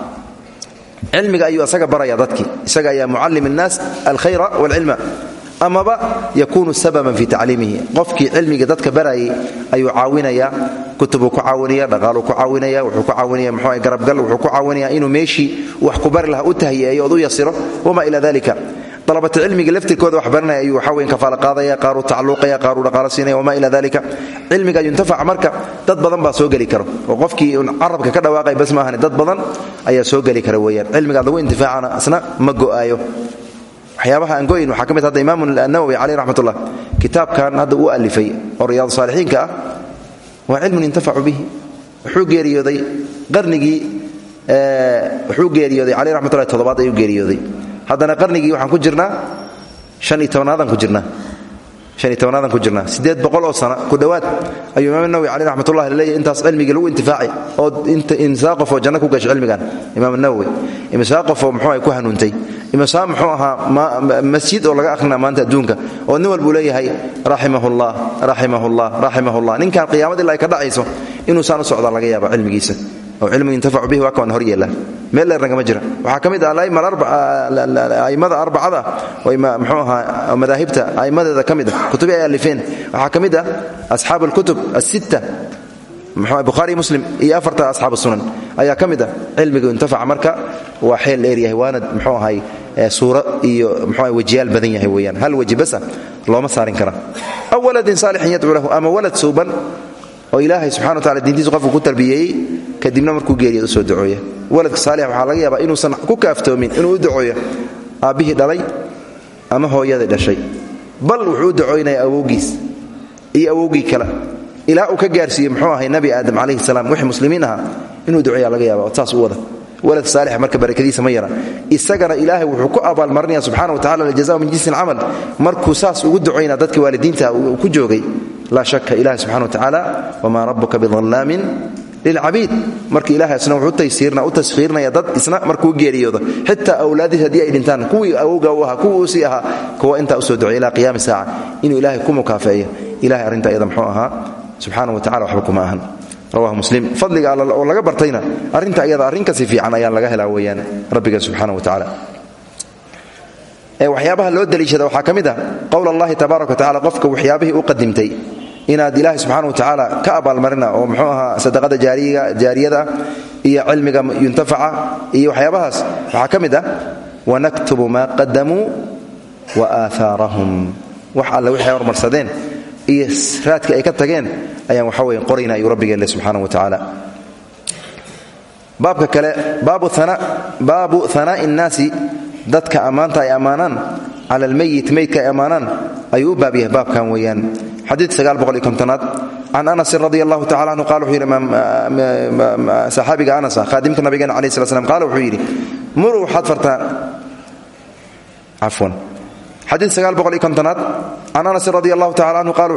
Cilmiga ayuu isaga baraya dadkii. Isaga ayaa mucallim innaas alkhayra waalcilma amaba yakunu sababan fi tacliimihi. Qofkii cilmiga dadka barayay ayuu caawinaya kutubuu ku caawinaya dhaqaaluu ku caawinaya wuxuu ku caawinaya mxuu garabgal wuxuu ku caawinaya inuu meeshii wax ku bari lahaa u tahiyeeyo ood u yasiro wamaa ila dalika dalabata cilmiga laftirkooda wax baranaya ayuu waxaa weyn kafaala qaadaya qaaruu tacalluqaya qaaruu dhaqaalo siinaya ila dalika cilmiga yuntafaca marka dad badan baa soo geli karo. Oo qofkii carabka ka dhawaaqay bas dad badan ayaa soo geli kara weeyaan. Cilmigaad lagu intifaacana asna ma go'aayo waxyaabaha aan goyn waxaa ka mid hadda imaam annawowi caleyh raxmatullah kitaabkan hadda uu alifay oo riyaad saalixiinka ah waa cilmun intafacu bihi. Wuxuu geeriyooday qarnigii wuxuu geeriyooday caleyh raxmatullahi toddobaad ayuu geeriyooday. Haddana qarnigii waxaan ku jirnaa han iyo tobnaadaan ku jirnaa tobnaadaan ku jirnaa. Siddeed boqol oo sana ku dhowaad ayuu imaam nawowi caleyh raxmatullahi laleeyahy intaas cilmigii lagu intifaaci oo imsaa qof oo janno ku gashay cilmigan. Imaam nawowi imsaa qof oo muxuu ay ku hanuuntay. Imsaa muxuu ahaa masjid oo laga akhrina maanta adduunka oo nin walbuu leeyahay raximahullah raximahullah raximahullah. Ninkan qiyaamad ilaa ay ka dhacayso inuusaan u socdaa laga yaaba cilmigiisa oo cilmigu intafacu bihi waa kawan hor yeela meel dheer nagama jira. Waxaa ka mid ah a'immada arbacada mxuu ahaa madaahibta a'immadeeda ka mid ah. Kutubi ay alifeen. Waxaa ka mid ah asxaab alkutub asitta bukhaari muslim iyo afarta asxaab sunan. Ayaa ka mid ah cilmigu intafaca marka waa xeel dheer yahay waana mxuu ahay suuro iyo mxuu wejiyaal badan yahay weeyaan. Hal weji basa looma saarin kara. Aw waladin saalixin yadcuu lahu ama walad suuban oo ilaahay subxana wa tacala diintiisu qofku ku tarbiyeeyey kadibna markuu geeriya u soo ducooya. Waladka saalix waxaa laga yaabaa inuusan ku kaaftoomin inuu ducooyo aabbihii dhalay ama hooyadii dhashay. Bal wuxuu u ducooynaya awowgiis iyo awowgii kale. Ilaa uu ka gaarsiiye muxuu ahay nabi aadam calayhi salaam wixii muslimiin inuu duceeya laga yaaba saas wada. Waladka saalix marka barakadiisa ma yara. Isagana ilaahay wuxuu ku abaalmarinaya subxana wa tacala aljaza min jinsi alcamal markuu saas ugu ducaynaa dadkii waalidiinta ku joogay laa shaka ilahi subxana wa tacaala wamaa rabuka bidallaamin lilcabiid. Marka ilahay isna wuxuu u taskhiirinaya dad isna markuu geeriyoodo. Xitaa awlaadiis haddii ay dhintaan kuwii awowga u ahaa kuwii u sii ahaa kuwa intaa u soo ducay ilaa qiyaami saaca. Inuu ilaahay ku mukaafeeyo. Ilahay arrinta iyada muxuu ahaa subxaana wa tacala waxba kuma ahan. Rawahu muslim. Fadliga all oo laga bartayna arrinta iyada arrin kasi fiican ayaa waxyaabaha loo daliishada waxaa ka mid ah qowl allahi tabaaraka wa tacala qofka waxyaabihii u qadimtay inaad ilaahay subxana wa tacaala ka abaalmarina oo muxuu ahaa sadaqada jaariyada iyo cilmiga yuntafaca iyo waxyaabahaas waxaa ka mid ah wanaktubu maa qadamuu wa aahaarahum wax alle waxay hormarsadeen iyo raadkii ay ka tageen ayaan waxa weye qorayna ayuu rabbigeenle subxaana wa tacaala. Baabka kale baabu hanaa'i innaasi dadka ammaanta ay ammaanaan cala almayit meydka ay ammaanaan ayuu u baab yahay baabkan weeyaan. Xadiid aad can anasin radi allahu tacala anhu qala wuxuu yidhi saxaabiga anasa khaadimka nabigeena alayh sla slam qaala wuxuu yidhi muruu waxaad fartaan cafwan xadiid aad can anasin radi allahu tacala anhu qaala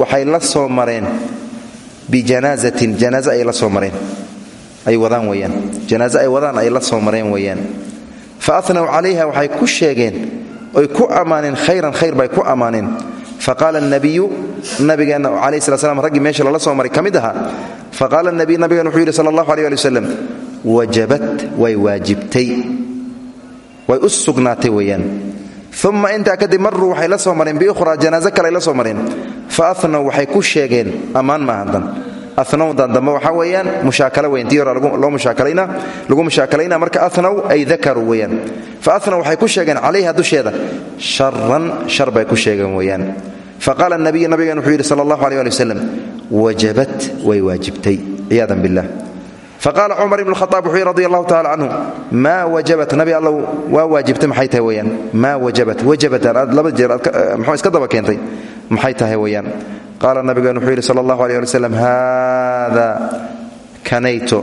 waxay la soo mareen bijanaazatin janaaze ay la soo mareen ay wadaan weyaan janaaze ay wadaan ay la soo mareen weeyaan. Fa anaw calayha waxay ku sheegeen oy ku ammaaneen khayran khayr bay ku ammaaneen faqaala nabiyu nabigeenna calayh slat slam raggii meesha lala soo maray ka mid ahaa. Faqaala nabiy nabigeen wuxuu yidhi sala allahu aleh wajabat way waajibtay way u sugnaatay weeyaan. Uma intaa kadib maruu la soo mareen biukhraa janaaze kale la soo mareen. Fa anaw waxay ku sheegeen ammaan maahantan anawdan dambe waxaa weeyaan mushaakala weyan tii hore lagu mushaakalayna marka anaw ay dakaruu weeyaan. Fa anaw waxay ku sheegeen calayha dusheeda sharan shar ku sheegeen weeyaan. Faqaala nabiyu nabigeen wuxuu yidhi sala allahu aleh ali wajabat way waajibtay ciyaadan billah. Faqaala cumar ibn khaaab wuxuu yidhi radi allahu tacala canhu wajabat nabi allow waa waajibtay maxay tahay weyaan maa wajabat wajabat laba jeer aad mxuu iska daba keentay? Maxay tahay weyaan qaala nabigeen wuxuu yidhi sal allahu aleh ali wslam haada kanayto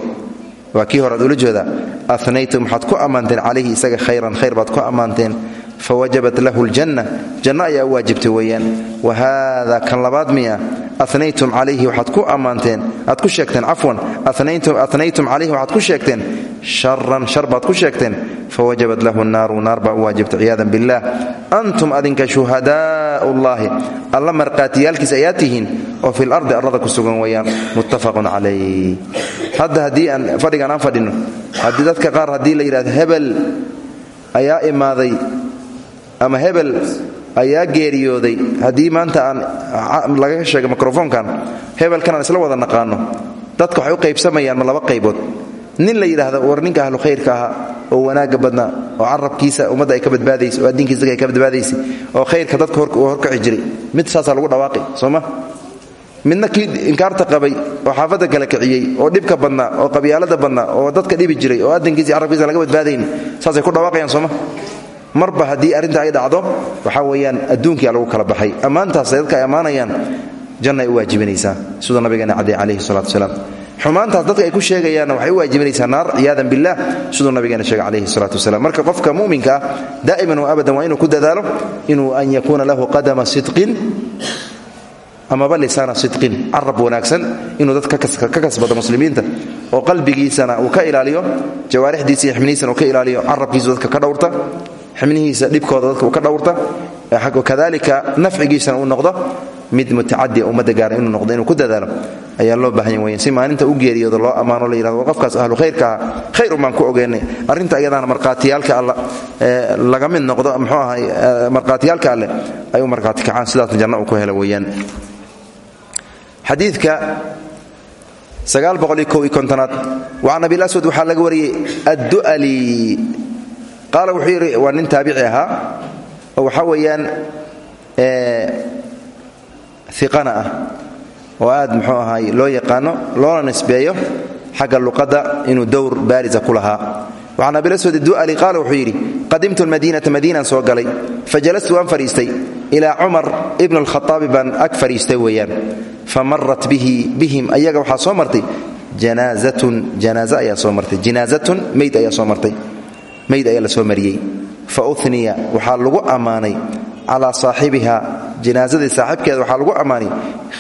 waa kii hore ad ula jeeda anaytum waxaad ku ammaanteen calayhi isaga khayran khayr baad ku ammaanteen fawajabat lahu ljanna janno ayaa u waajibtay weeyaan wa haada kan labaad miya anaytum calayhi waxaad ku ammaanteen aad ku sheegteen cafwan anaytum calayhi waxaad ku sheegteen sharan shar baad ku sheegteen fawajabat lahu naaru naar baa u waajibtay ciyaadan billaah antum adinka shuhadaau llaahi alla marqaatiyaalkiis ayaa tihiin oo fi lardi arlada ku sugan weeyaan muttafaqun ayaa imaaday ama hebel ayaa geeriyooday. Haddii maanta aan laga sheego mikrofoonkan hebelkan isla wada naqaano dadka waxay u qaybsamayaan ma laba qaybood. Nin la yidhaahdo war ninka ahlu khayrka ahaa oo wanaagga badnaa oo carabkiisa ummadda ay ka badbaadaysa oo addiinkiisa ay ka badbaadaysa oo khayrka dadka horkaci jiray mid saasaa lagu dhawaaqi soo ma? Midna inkaarta qabay oo xaafadda kala kiciyey oo dhibka badnaa oo qabyaalada badnaa oo dadka dhibi jiray oo adankiisi carabkiisa laga badbaadayn saasay ku dhawaaqayaan sooma marba haddii arrinta ay dhacdo waxaa weeyaan adduunkia lagu kala baxay. Ammaantaas dadka ay ammaanayaan jannay u waajibinaysaa. Siduu nabigeena calayhi salatu wasalaam xumaantaas dadka ay ku sheegayaanna waxay u waajibinaysaa naar ciyaadan billah siduu nabigeena sheegay calayhi salatu wasalaam marka qofka mu'minka ah wa abadan waa inuu ku dadaalo inuu an yakuuna lahu qadama sidqin amaba lisaana sidqin carab wanaagsan inuu dad ka kasbado muslimiinta oo qalbigiisana uu ka ilaaliyo jawaarixdiisa iyo uu ka ilaaliyo carabkiisu dadka ka dhowrta xibnihiisa dhibkooda dadka uu ka dhowrta kadalika nafcigiisana uu noqdo mid mutacadi ummadda gaara inuu noqdo inuu ku dadaalo ayaa loo baahanya weyan si maalinta u geeriyoodo loo ammaano la yiraahdo qofkaas ahlu khayrkaa khayr umbaan ku ogeynay. Arrinta iyadaana markhaatiyaalka alla laga mid noqdo muxuu ahay markhaatiyaalka alleh ay u markhaati kacaan sidaasna janno uu ku helo weeyaan. Xadiidka aad waan abil aswad waxaa laga wariyey addu'ali qaala wuxuu yidhi waa nin taabici ahaa oo waxaa weeyaan iqana ah oo aad muxuu ahaay loo yaqaano loona nisbeeyo xagga luqadda inuu dowr baarisa ku lahaa. Wacan abil aswad addu'ali qaala wuxuu yidhi qadimtu lmadiinata madiinaan soo galay fajalastu waan fadhiistay ilaa cumar ibn alkhaaabi baan ag fadhiistay weeyaan. Bihim ayaga soo martay jinaazatun meyd ayaa soo martay meyd ayaa la soo mariyey. Fa uniya waxaa lagu ammaanay calaa saaxibiha jinaazadii saaxibkeeda waxaa lagu ammaanay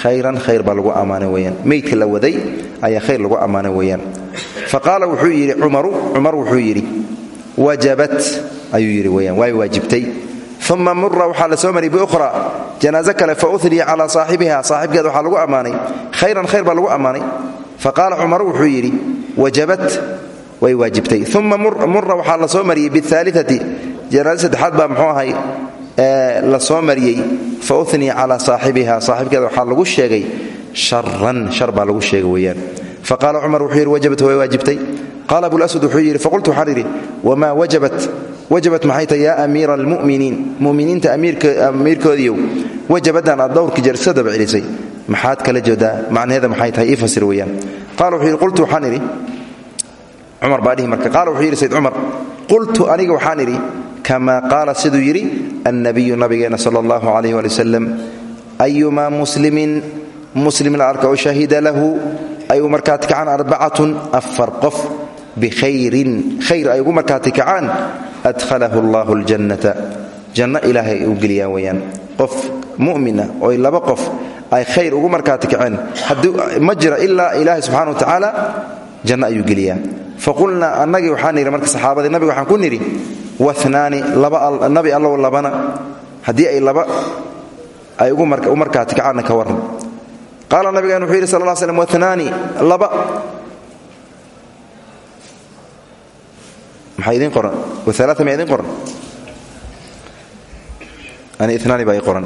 khayran khayr baa lagu ammaanay weyaan meydka la waday ayaa khayr lagu ammaanay weyaan fa qaala wuxuu yidhi cumaru cumar wuxuu yidhi wajabat ayuu yidhi weyaan way waajibtay. Uma mura waxaa la soo mariyay biuhra janaazo kale fa uniya calaa saaxibiha saaxibkeeda waxaa lagu ammaanay khayran khayr baa lagu ammaanay. Fa qaala cumar wuxuu yidhi wajabat way waajibtay. Uma mura waxaa la soo mariyey biaaliati janaazo saddexaad baa muxuu ahay la soo mariyey fa uniya calaa saaxibiha saaxibkeeda waxaa lagu sheegay sharan shar baa lagu sheegay weyaan fa qaala cumar wuxuu yidhi wajabat way waajibtay. Qaala abulswad wuxuu yidhi faqultu waxaan idhi wamaa wajabat? Wajabat maxay tahay yaa amiira almu'miniin? Mu'miniinta amiirkoodiiyow wajabadan aad soo daba celisay maxaad kala jeedaa macnaheeda maxay tahay? Ii fasir weeyaan. Wuxuu yidhi qultu waxaan cumar baa dhihi marka qaala wuxuu yidhi sayd cumar qultu aniga waxaan idhi kama qaala siduu yidhi annabiyu nabigeena sala allahu calayh waali wasalam ayumaa muslimin arka oo shahida lahu ay u markaati kacaan afar qof bikhayrin khayr ay ugu markaati kacaan adhalahu allahu ljannata janno ilaahay ay u geliyaan weyaan qof mu'mina oy laba qof ay khayr ugu markaati kaceen ma jira ilaa ilaahay subxana wa tacaala janno ayuu geliyaa faqulnaa annagii waxaan nidhi marka saxaabadii nabiga waxaan ku nidhi wanaani nabi allow labana. Haddii ay laba ay u markaati kacaanna ka warran. Qaala nabigan wuxuu yidhi sal lla slm laba. Maxaa qoran? Waalaaa ma idiin qoran? Ani inaani baa qoran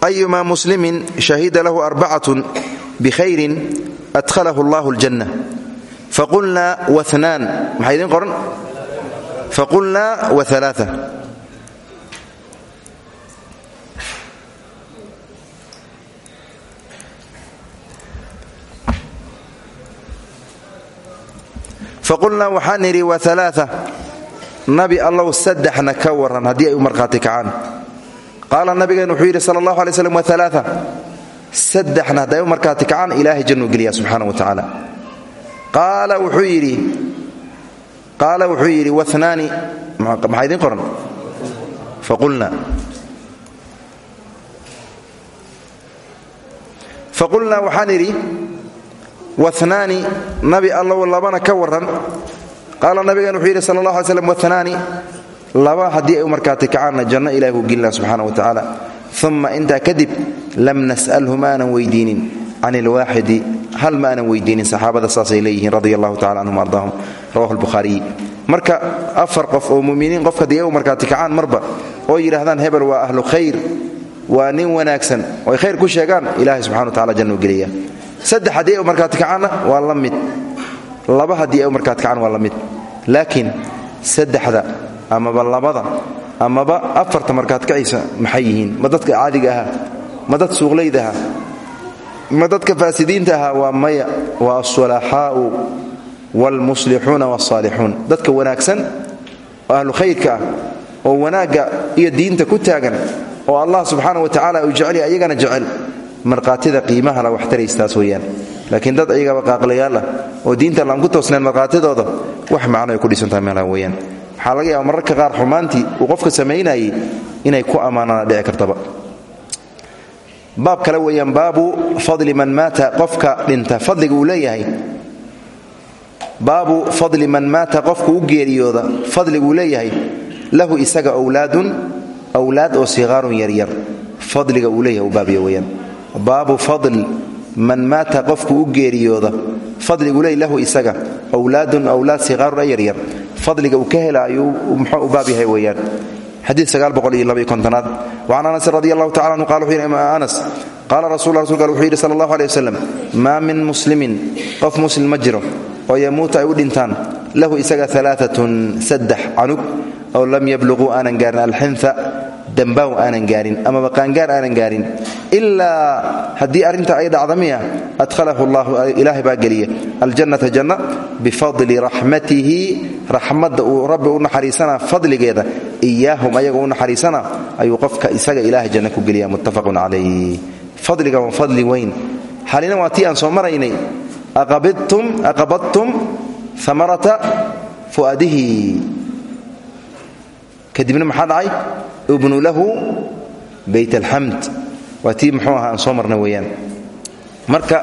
ayuma muslimin shahida lahu arbacatun bikhayrin adhalahu allah اljanna faqulna wanaan maxaa idiin qoran faqulna waalaaa faqulnaa waxaan nidhi waalaaa nabi allow saddexna ka warran haddii ay u markhaati kacaan qaala nabigeen wuxuu yidhi sal allahu alay slam waalaaa saddexna hadday u markhaati kacaan ilaahay jannuu geliya subxaana wa tacaala qaala wuxuu yidhi qaala wuxuu yidhi wanaani maxaa idiin qoran? Faqulna faqulnaa waxaan idhi wanaani nabi allow labana ka warran. Qaala nabigeen wuxuu yidhi sal allah alay laba haddii ay u markaati kacaanna janno ilahi buu gelina wa tacaala. Uma intaa kadib lam nas'alhu ma aanan weydiinin can hal ma aanan weydiinin saxaabada saasay leeyihiin radia allahu ardaahum. Rawahu lbukhaariyi marka afar qof oo muminiin qofka haddii ay u markaati kacaan marba oo yidhaahdaan hebel waa ahlu khayr waa nin wanaagsan oy khayr ku sheegaan ilahay subxana wa tacala jannu geliya saddex haddii ay u markaati kacaanna waa laba haddii ay u markaati kacaan waa la saddexda amaba labada amaba afarta markaad kacaysa maxay yihiin? Ma dadka caadiga ahaa? Ma dad suuqlayda ahaa? Ma dadka faasidiinta ahaa? Waa maya waa asulaxaa'u waalmuslixuuna waalsaalixuun dadka wanaagsan oo ahlu khayrka ah oo wanaagga iyo diinta ku taagan oo allah subxaana wa tacaala uu jecel ayagana jecel. Markhaatida qiimaha la waxtaraystaas weyaan laakiin dad ayagaba qaaqlayaal ah oo diinta laan ku toosnayn markhaatidooda wax macno ay ku dhisantaha meelaha weyaan waxaa laga yaaba mararka qaar xumaantii uu qofka samaynayay inay ku ammaanana dhici kartaba. Baab kale weeyaan baabu fadli man maata qofka dhinta fadliga uu leeyahay. Baabu fadli man maata qofka u geeriyooda fadliga uu leeyahay. Lahu isaga wlaadun wlaad oo siqaarun yaryar fadliga uu leeyahay u baabya weyaan fadl man maata qofku u geeriyooda fadligu leey lahu isaga. Wlaadun wlaad siqaarun yaryar fadliga uu ka hela ayuu muxuu u baab yahay weyaan xadiid aad waan anas radi allahu anhu qala wuxuu anas qaala rasul rasulka wuxuu yidhi sala allahu aleh wasalam min muslimin qof muslim ma jiro oo yamuuta ay u dhintaan lahu isaga alaaatun saddex canug oo lam yabluquu aanan gaarin alxinha dambaaw aanan gaarin amaba qaangaar aanan gaarin ilaa haddii arrinta ay dhacda miya adhalahu llahu ilaahay baa aljannata janna bifadli raxmatihi raxmadda uu rabbi u naxariisana fadligeeda iyaahum ayaga u naxariisana ayuu isaga ilaahay janna ku geliya muttafaqun calayh fadliga waa fadli weyn. Xalina waa aan soo maraynay. Aqabadtum amarata fu'adihi kadibna maxaa dhacay ubnu lahu bayt alxamd waa tii muxuu aha aan marka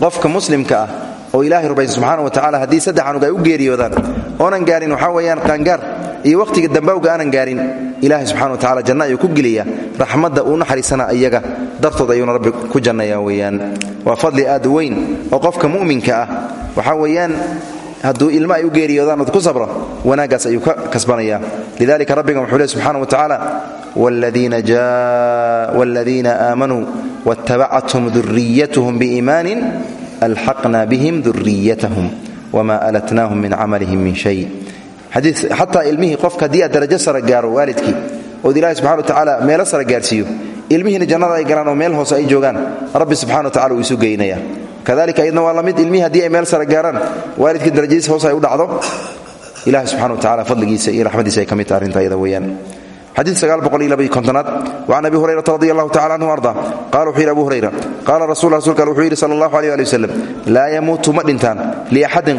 qofka muslimka ah oo ilaahay rubaysa subxaana wa tacala haddii saddex anug ay u geeriyoodaan oonan gaarin waxaa weeyaan qaangaar iyo wakhtiga dambawga aanan gaarin ilaahay subxana wa tacala janna ayuu ku geliya raxmadda uu naxariisana iyaga dartood ayuuna rabbi ku jannaya weeyaan. Waa fadli aad weyn oo qofka mu'minka ah waxaa weeyaan hadduu ilmo ay u geeriyoodaan ood ku sabro wanaaggaas ayuu ka kasbanaya lidalika rabbigan wuxuu leh subxana wa tacaala wاladiina aamanuu wاtabacathum duriyathm biiimaanin alxaqna bihim duriyatahum wma alatnaahum min camalihim min shay. Xataa ilmihii qofka haddii aad darajo sara gaaro waalidkii ood ilahi subxana wa tacaala meelo sara gaarsiiyo ilmihiina jannada ay galaan oo meel hoose ay joogaan rabbi subxana wa tacala uu isu geynaya. Kadalika iyadna waa la mid ilmihii haddii ay meel sara gaaraan waalidkii darajadiisa hoos ay u dhacdo ilahi subxana wa tacala fadligiisa iyo raxmadiisa ay ka mid taha arrinta iyada weeyaan. Xadiid aad waan abi hurayrata radi allahu tacala anhu arda qala wuxuu abu hurayra qaala rasul rasulka wuxuu yidhi sala allahu aleh ali wasalam laa yamuutu ma dhintaan liaxadin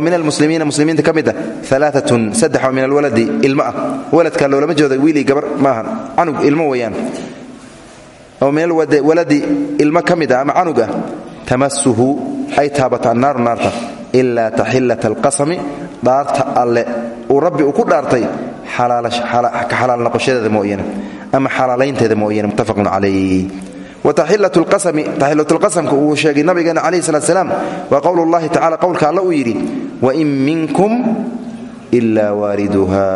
min almuslimiina muslimiinta ka mid ah alaaatun min alwaladi ilmo ah waladka loolama jeedo wiilii gabar maahan canug ilmo weeyaan oo min alwaladi ilmo ka mid ah ama canug ah tamasuhu ay taabata annaaru naarta ilaa taxilata alqasami dhaarta alle uu rabbi uu ku dhaartay ka xalaal noqoshadeeda mooyane ama xalaalaynteeda mooyane muttafaqun calayh wataxilatu lqasamka uu sheegay nabigeena calayhi salat salaam waa qowlu llahi tacala qowlka alle uu yidhi wain minkum ila waariduha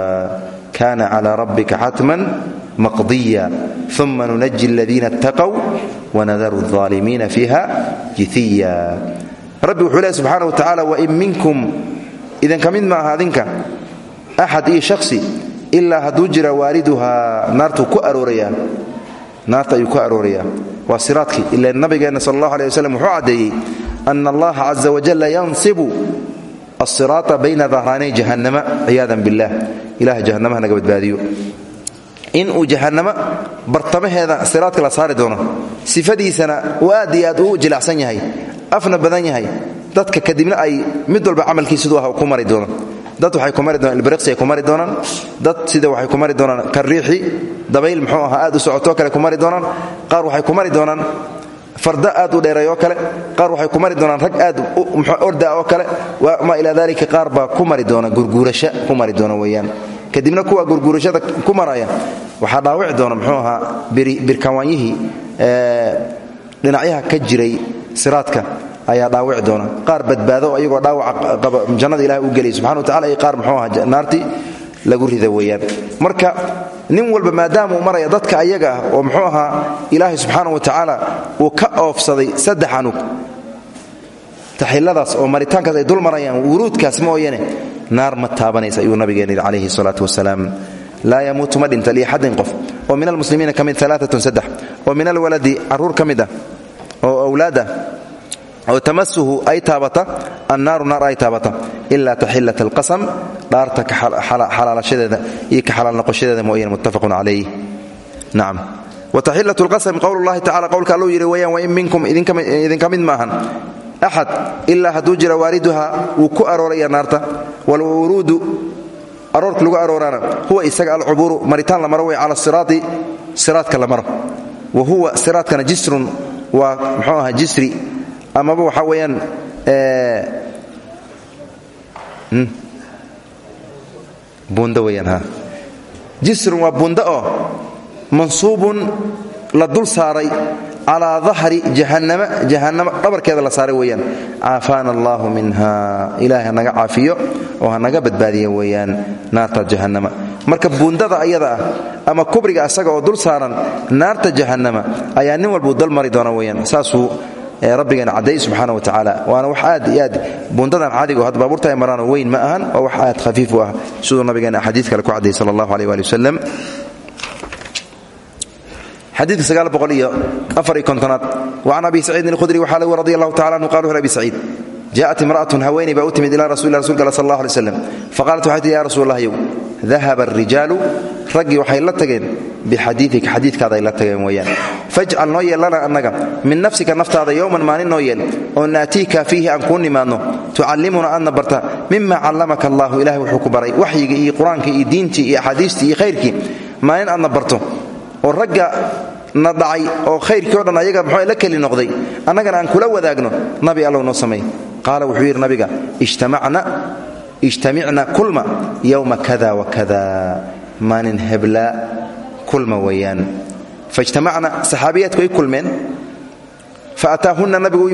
kana cla rabbika xatman maqdiya uma nunaji aladiina attaqow wanadaru alimiina fiiha jiiya rabbi wuxuu lehy subxaana wa tacaala wain minkum idinka mid ma aha adinka axad iyo shaksi ilaa hadduu jira waaliduhaa naartuu ku arooraya naarta ayuu ku aroorayaa waa siraadkii ila nabigeenna sal allah aleh waslem wuxuu caddeeyey ana allaha caza wajalla yansibu asiraata bayna dahraanay jahannama ciyaada billah ilaha jahanamaha naga badbaadiyo inuu jahannamo bartamaheeda siraadka la saari doono. Sifadiisana uu aad iyo aad u jilacsan yahay afna badan yahay. Dadka kadibna ay mid walba camalkii siduu ah ku mari doono dad waxay ku mari doonaan ilbiriqsi ay ku mari doonaan. Dad sida waxay ku mari doonaan kariixi dabayl muxuu ahaa aad u socotoo kale ku mari doonaan. Qaar waxay ku mari doonaan farda aad u dheeray kale. Qaar waxay ku mari doonaan rag aad orda oo kale. Wamaa ilaa dalika qaar baa ku mari doona gurguurasho ku mari doona weeyaan kadibna kuwa gurguurashada ku maraya waxaa dhaawici doona muxuu ahaa birkawaanyihii dhinacyaha ka jiray siraadka ayaa dhaawici doona. Qaar badbaado iyagoo dhaawaca qaba jannada ilahay u gelaya subxana wa tacala iyo qaar muxuu aha naartii lagu rida weeyaan. Marka nin walba maadaama uu maraya dadka ayaga ah oo muxuu ahaa ilaahay subxaana wa tacaala uu ka oofsaday saddex anug. Taxilladaas oo maritaankaas ay dul marayaan wuruudkaas mooyane naar ma taabanaysa ayuu nabigeena yidhi calayhi salaatu wasalaam. Laa yamuutu ma dhinta liaxadin qof. Oo min almuslimiina ka mid alaaatun saddex. Oo min alwaladi carruur ka mid ah oo awlaad ah oo tamasuhu ay taabata annaaru naar ay taabata. Ilaa taxillat alqasam dhaarta xalaalashadeeda iyo ka xalaal noqoshadeeda mooyane muttafaqun calayh nacam wataxillat lqasam qowl llahi tacala qowlka alluu yidhi weyaan wain minkum maahan axad ilaa hadduu jira waariduha wuu ku arooraya naarta walwuruudu aroorka lagu arooraana huwa isaga alcubuuru maritaan la maro wey cala siraati siraadka la maro wa huwa siraadkana jisrun waa mxuu aha jisri amaba waxaa weeyaan buunda weyaan ha jisrun waa buunda oo mansuubun la dul saaray calaa dahri jahannama dhabarkeeda la saaray weeyaan. Caafaana allaahu minha ilaahay hanaga caafiyo oo hanaga badbaadiya weeyaan naarta jahannama. Marka buundada ayada ah ama kubriga asaga oo dul saaran naarta jahannama ayaa nin walbuu dal mari doona weyaan saasuu rabbigeena cadday subxaana wa tacaala. Waana wax aad iyo aad buundadan caadigo hadda baabuurta ay maraano weyn ma ahan waa wax aad khafiif ah. Siduu nabigeena axaadiid ku caddayy sala allahu aleh waali xadiidka sagaal boqol iyo afar iyo kontonaad. Wacan abi saciidin alkhudri waxaa lagu radi allahu tacala anhu qalu abi saciid jaءat imra'atun haweeney baa u timid ila rasuli rasulka all sal allah alay slam faqaalat waxay tihi ya rasuul allah yow dahaba arijaalu raggii waxay la tageen bixadiiika xadiidkaada ay la tageen weeyaan. Fajcal noo yeel lana annaga min nafsika naftaada yowman maalin noo yeel oo naatiika fiihi aan kuu nimaadno tucallimuna aadna barta mima callamaka allahu ilahay wuxuu ku oo ragga na dhacay oo khayrkii o dhan ayaga muxuu la keli noqday annagana aan kula wadaagno nabi allow noo samay qaala wuxuu yidhi nabiga ijtamicna kulma yowma kada wakada maalin heblaa kulma weeyaan. Faijtamacna saxaabiyaadku ay kulmeen faataahuna nabigu u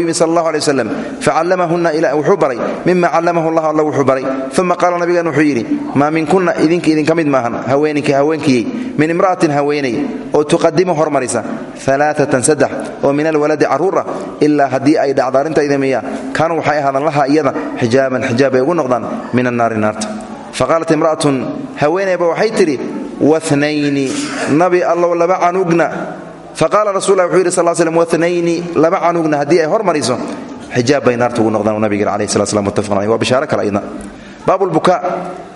yimid sal allah alay waslam facallamahunna wuxuu baray mima callamahu allah alla wuxuu baray uma qaala nabigan wuxuu yidhi maa minkunna idinka idinka mid maahan haweeninka haweenkiyey min imra'atin haweeney oo tuqadimu hormarisa alaaatan saddex oo min alwaladi carruura ilaa haddii ay dhacdo arrintayda miya kaanuu waxay ahaadan laha iyada xijaaban xijaab ay ugu noqdaan min annaari naarta faqaalat imra'atun haweeneyba waxay tidhi wanayni nabi allow laba canugna faqaala rasul lah wuxuu yidhi sal slm wanayni laba canugna haddii ay hormariso. Xijaab bay naarta ugu noqdaan nabig alayh slat slam muttafaqun aleyh waa bishaaro kale ayadna. Baabulbukaa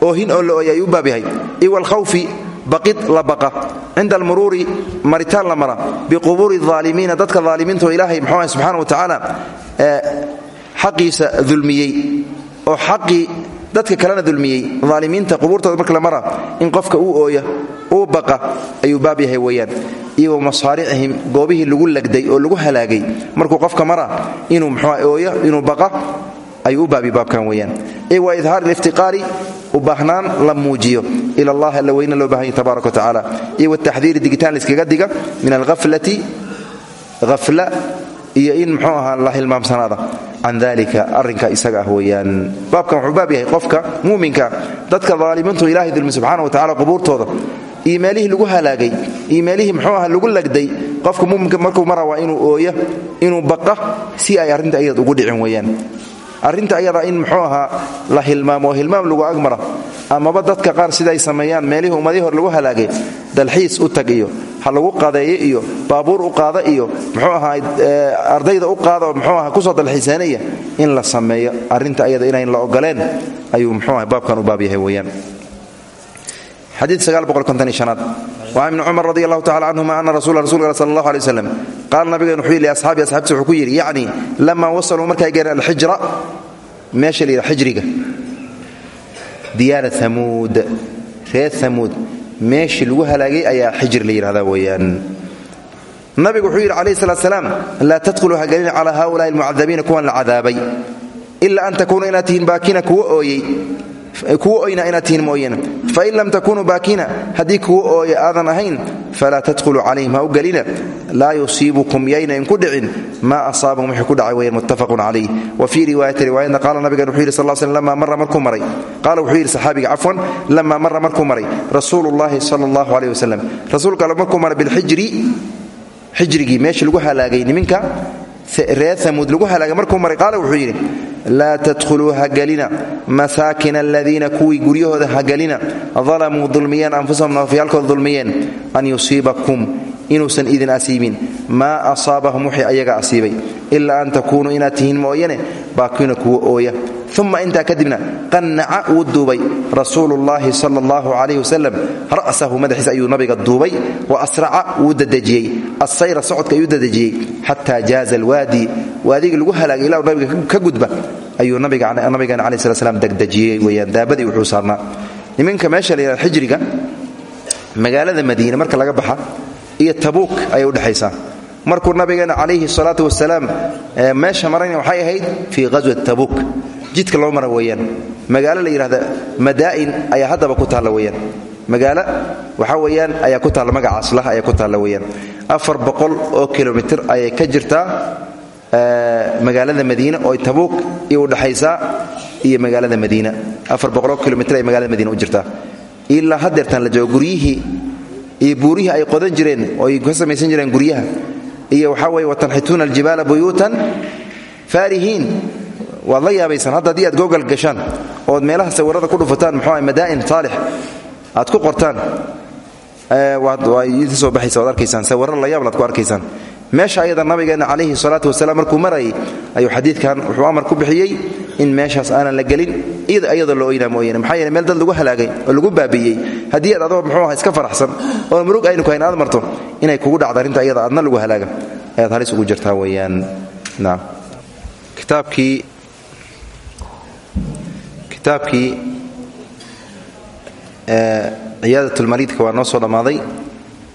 oohin oo la ooy ayuu baab yahay. Iwalkhawfi baqid la baqa. Cinda almuruuri maritaan la mara. Biqubuuri aalimiina dadka aalimiintaoo ilaahay mxuu ah subxana wa tacaala xaqiisa dulmiyey. Oo xaqii dadka kalena dulmiyey. Aalimiinta qubuurtooda marka la mara in qofka uu ooya uu baqa ayuu baab yahay weeyaan. Iyo masaaricihim goobihii lagu lagday oo lagu halaagay markuu qofka mara inuu mxua ooya inuu baqa ayuu u baabi baabkan weeyaan. Wa idhaar liftiqaari u baahnaan la muujiyo. Ila allah alla weyne loo bahanya tabaaraka wa tacaala. Iyo wataxdiiri digitaan layskaga diga min alhaflati hafla iyo in mxuu ahaa la hilmaamsanaada. Can dalika arrinka isaga ah weeyaan. Baabkan wuxuu baab yahay qofka muuminka dadka daalimiintu ilahay dulmi subxaana wa tacala qubuurtooda. Iyo meelihii lagu halaagay iyo meelihii aha lagu lagday. Qofka muminka markuu mara waa inuu ooya inuu baqa si ay arrinta ayad ugu dhicin weeyaan arrinta ayada in muxuu ahaa la hilmaamo oo hilmaam lagu agmara amaba dadka qaar siday sameeyaan meelihii ummadihii hor lagu halaagay dalxiis u tag iyo ha lagu qadeeyo iyo baabuur u qaada iyo muxuu ahaa ardayda u qaada oo muxuu aha ku soo dalxiisanaya in la sameeyo. Arrinta ayada inayn la ogoleen ayuu muxuu aha baabkan u baab yahay weeyaan. Xadiid aad waa ibni cumar radi allahu tacala canhuma ana rasula rasulka sal allah alay waslam qaala nabigeen wuxuu yidhi asxaabi asxaabtiisa wuxuu ku yidhi yacni markay gaareen alxijra meesha la yidhaha xijriga diyaara amuud reer amuud meeshii lagu halaagay ayaa xijir la yidhahda weeyaan. Nabigu wuxuu yidhi calayhi salaat salaam laa tadkhuluu hagelina calaa haulaai almucadabiina kuwan la cadaabay ila an takuunuu inaad tihiin baakina kuwa kuwa oyna inaad tihiin mooyane fain lam takunuu baakina haddii kuwa ooya aadan ahayn falaa tadkhuluu calayhim ha u gelina. Laa yusiibukum yayna inku dhicin maa asaabahum wixii ku dhacay weyan muttafaqun calayh. Wa fii riwaayati riwaayadna qaala nabigan wuxuu yidhi sal sl lama mara maray. Qaala wuxuu yidhi saxaabiga lama mara markuu maray. Rasuulu llahi sala allahu caleyh wasalam rasuulka alle markuu maray bilxijri xijrigii lagu halaagay niminka reer amuud lagu halaagay markuu maray qaala wuxuu laa tadkhuluu hagelina masaakina aladiina kuwii guryahooda hagelina dalamuu dulmiyeen anfusahum nafyaalkooda dulmiyeen. An yusiibakum inuusan idin asiibin. Maa asaabahum wixii ayaga asiibay. Ilaa an takuunuu inaad tihiin mooyane baakiina kuwa ooya. Uma intaa kadibna qannaca wuu duubay. Rasuulullaahi sala allahu ra'sahu madaxiis ayuu nabiga duubay wa asraca wuu dadejiyey. Assayra socodka ayuu dadejiyey xataa jaaza alwaadi. Waadigii lagu halaagay ilaa nabiga ka gudba ayuu nabigeena calayi slat slam degdejiyey weyaan daabadii wuxuu saarnaa. Niminka meesha la yihahda xijriga magaalada madiine marka laga baxa iyo tabuuk ayay udhexaysaa markuu nabigeena calayhi salaatu wasalaam meesha marayna waxay ahayd fii ghaswat tabuuk. Jidka loo mara weeyaan. Magaalo la yidhahda madaa'in ayaa haddaba ku taalla weyaan magaalo waxaa weeyaan ayaa ku taalla magacaas lah ayaa ku taalla weyaan afar boqol oo kilomitir ayay ka jirtaa magaalada madiine oo tabuuk iyo udhexaysaa iyo magaalada madiina. Afar kilomitr ay magaalada madiina u jirtaa. Ilaa hadeertaan la joogo iyo buurihii ay qodan jireen oo ay ka samaysan jireen guryaha. Iyo waxaa weye watanxituuna aljibaala buyuutan faarihiin. Waad la yaabaysaan hadda haddii aad googal gashaan ood meelaha sawirada ku dhufataan muxuu madaa'in saalix aad ku qortaan. Waad soo baxaysa waad arkaysaan. Sawirro la yaablaad ku arkaysaan meesha ayada nabigeenna calayhi salaatu wasalaam markuu marayay ayuu xadiidkan wuxuu amar ku bixiyey in meeshaas aanan la gelin iyadoo la oynaa mooyaane. Maxaa meel dad lagu halaagay oo lagu baabi'iyey haddii aad adoo muxuu aha iska faraxsan oo murug aynu kahayn aad marto inay kugu dhacdo arrinta iyada aadna lagu halaaga. Ayaad halis ugu jirtaa weeyaan. Naam. Kitaabkii kitaabkii ciyaadatulmariidka waa noo soo dhammaaday.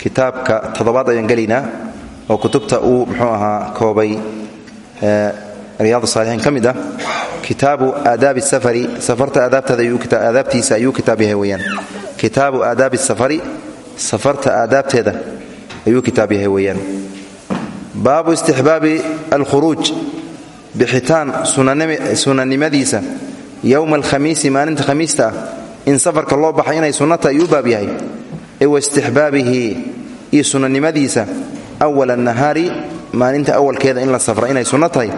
Kitaabka toddobaad ayaan gelaynaa oo kutubta uu muxuu ahaa koobay riyaad saalixiin ka mid ah kitaabu aadaabi safari safarta aadaabtiisa ayuu kitaab yahay weyaan kitaabu aadaabi safari safarta aadaabteeda ayuu kitaab yahay weyaan baabu istixbaabi alkhuruuj bixitaan sunannimadiisa yowma alkhamiisi maalinta khamiista ah in safarka loo baxay inay sunnata ayuu baab yahay. Wa istixbaabihi iyo sunannimadiisa awal annahaari maalinta awalkeeda in la safro inay sunno tahay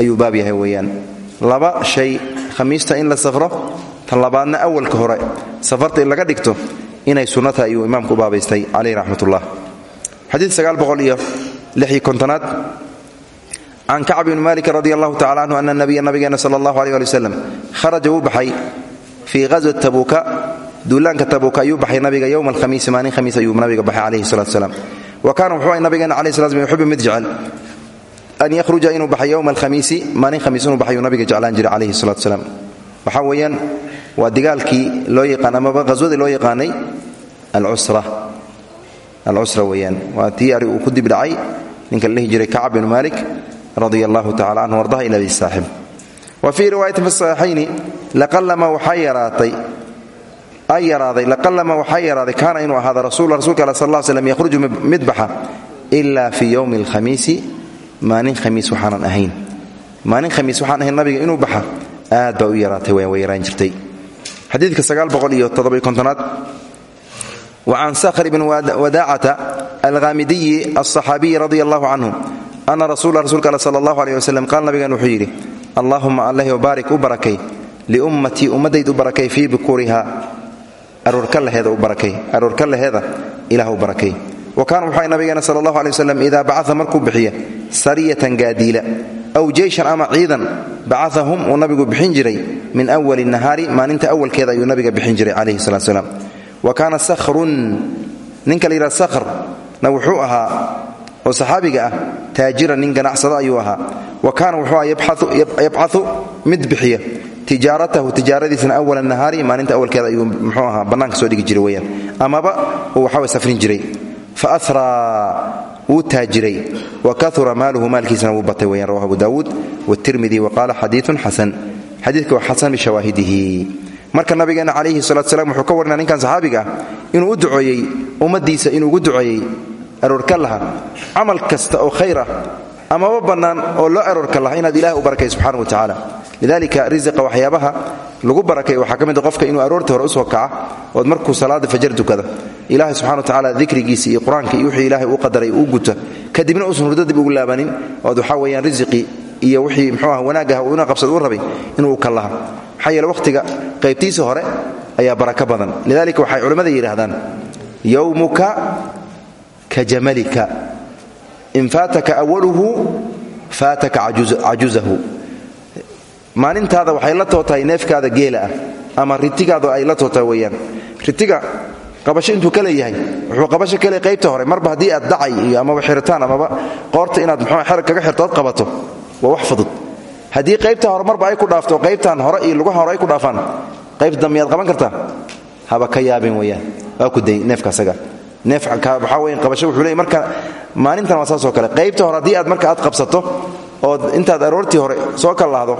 ayuu baab yahay weeyaan laba shay khamiista in la safro tan awalka hore safarta laga dhigto inay sunno tahay imaamku baabaystay caleyh raxmatullah kontonaad can kacb bni malik radi allahu canhu ana nabiya nabigeena sala allahu aleh ali waslem kharaja wuu baxay fii ghaswat tabuuka duulaanka tabuuka ayuu baxay nabiga yowma alkhamiisi maalin khamiis ayuu nabiga baxay calayhi salatu wasalaam wa kaana wuxuu nabigeena calayi sla yuxibu mid jecel an yakhruja inuu baxay yowma alkhamiisi maalin khamiis inuu baxayuu nabiga jeclaan jiray calayhi salatu wasalaam waxaa weeyaan waa digaalkii loo yaqaan amaba ghaswadii loo yaqaanay alcusra weeyaan waa tii ari uu ku dib dhacay ninka la dhihi jiray kacab binu malik radia allahu tacala canhu wardaha ila abi saaxib wa fii riwaayatin fi ay yaraaday laqallama waxaa yaraaday kaana inuu ahaada rasul rsulka al sal slam yakhruju mid baxa ila fii yowmi alkhamiisi maalin khamiis waxaanan ahayn. Maalin khamiis waxaan ahayn nabiga inuu baxa aad baa u yaraatay way yaraan jirtay. Xadiidka aad wa can sakhr bn wadaacata alhaamidiyi alصaxaabiyi radi allahu canhu ana rasula rsulka al sal allahu aleh qaal nabigan wuxuu yidhi allahuma allahi wbaarik u barakay liummatii ummaddayd u barakay fii bukuriha aroorka laheeda u barakay wa kaana wuxuu nabigeena sal allahu aley waslem idaa bacaa markuu bixiya sariyatan gaadiila aw jeyshan ama ciidan bacahum uu nabigu bixin jiray min awali nahaari maalinta awalkeeda ayuu nabiga bixin jiray calayhi salat slaam wa kaana sakhrun ninka la yidhahda sakhrna wuxuu ahaa oo ah taajiran nin ganacsado ayuu ahaa. Wa kaana wuxuu aha yabcau mid bixiya tijaaratahu tijaaradiisna awala nahaari maalinta awalkeeda ayuu muxuu ahaa bannaanka soo dhigi jiray weyaan amaba uu waxawa safrin jiray fa asraa wuu taajiray wa kaura maaluhu maalkiisana wuu batay weyan rawahu abu daawuud wtirmidi wa qaala xadiiun xasan xadiidka waa xasan bishawaahidihi marka nabigeena calayhi salatu salam wuxuu ka warina ninkan saxaabiga ah inuu u duceeyey ummaddiisa inuu ugu duceeyey aroorka laha camal kasta oo khayr ah amaba bannaan oo loo aroorka laha inaad ilaah u barakay subxana wa tacaala. Lidalika risiqa waxyaabaha lagu barakay waxaa ka mid a qofka inuu aroortii hore u soo kaca ood markuu salaada fajar dukada ilaahay subxana wa tacala dikrigiisa iyo qur'aanka iyo wixii ilaahay uu qadaray uu guta kadibna uusan hurdo dib ugu laabanin ood waxaa weeyaan risiqii iyo wixii mxuu ah wanaagah ina qabsad uu rabay inuu ka laha maxaa qaybtiisa hore ayaa barako badan. Lidalika waxay culimmada yidhaahdaan yowmuka ka jamalika in faataka awaluhu faataka cajuzahu. Maalintaada waxay la tootahay neefkaada geela ah ama ritigaada ay la tootahay weyaan ritiga qabasho intuu ka leeyahay wuxuu qabasho ka leey qaybta hore. Marba haddii aad dacay iyo amaba xiritaan amaba qoorta inaad mxuu xerag kaga xirto qabato waa wax fudud. Qaybta hore marba ay ku dhaafto qaybtan hore iyo lugaha hore ku dhaafaan qaybta dambiyaad qaban kartaa? Haba ka yaabin weyaan waa ku day neefka leey marka maalintan waa saasoo kale qaybta hore haddii aad marka aad qabsato ood intaad aroortii hore soo kallahdo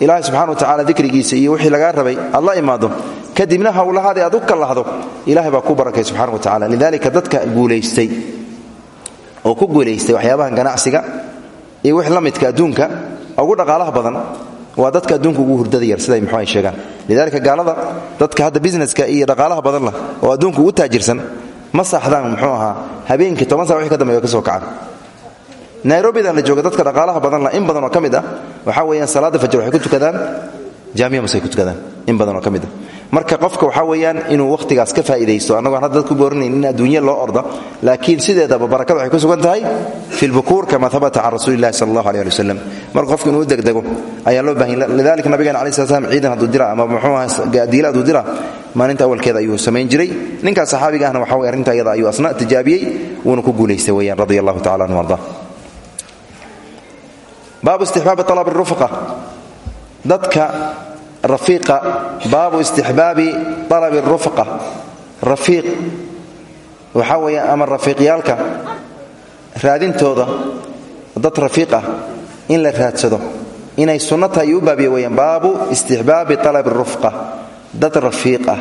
ilaahay subxana wa tacala dikrigiisa iyo wixii lagaa rabay aad imaado kadibna howlahaadii aad u kallahdo ilahay baa ku barakay subxana wa tacala lidalika dadka guulaystay oo ku guulaystay waxyaabahan ganacsiga iyo wix la midka adduunka ugu dhaqaalaha badan waa dadka adduunka ugu hurdada yar siday muxuu ay sheegaan lidalika gaalada dadka hadda busineska iyo dhaqaalaha badan lah oo adduunka ugu taajirsan ma saaxdaan muxuu ahaa habeenkii toban saa wixii ka dambeeya ka soo kacaan nairobidan la jooga dadka dhaqaalaha badanla in badan oo ka mid ah waxaa weeyaan salaada fajr waxay ku tukadaan jaamiya masay ku tukadaan in badan oo mid ah marka qofka waxaa weeyaan inuu wakhtigaas ka faa'iidaysto annagoon hadda dad ku adduunye loo orda laakiin sideedaba barakada waxay ku sugan tahay fi lbukuur kama habata can rasuuli illahi sala allahu aleh ali qofka inuu degdego ayaa loo baahan lidalika nabigeena alai slam ciidan hadduu dira ama muxuu aha diila hadduu dira maalinta awalkeeda ayuu samayn jiray. Ninkaas saxaabiga ahna waxa weye arrinta iyada ayuu asna tijaabiyey wuuna ku guulaystay weeyaan radia allahu tacala anhu arda baabu istixbaabi alab rufqa. Dadka rafiiqa baabu istixbaabi alabi rufqa. Rafiiq waxaa weeye ama rafiiqyaalka raadintooda dad rafiiq ah in la raadsado. Inay sunno tahay ayuu u baabiye weyaan baabu istixbaabi alabi rufqa. Dad rafiiq ah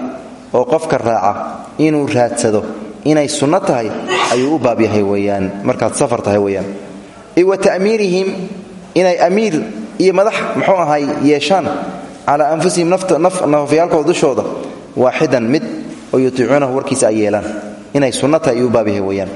oo qofka raaca inuu raadsado inay sunno tahay ayuu u baab yahay weyaan markaad safar tahay weyaan wa ta'miirihim inay amiir iyo madax muxuu ahay yeeshaan calaa anfusihim nafyaalkooda dushooda waaxidan mid oo yutiicuunahu warkiisa ay inay sunno tahay ayuu u baab yahay weyaan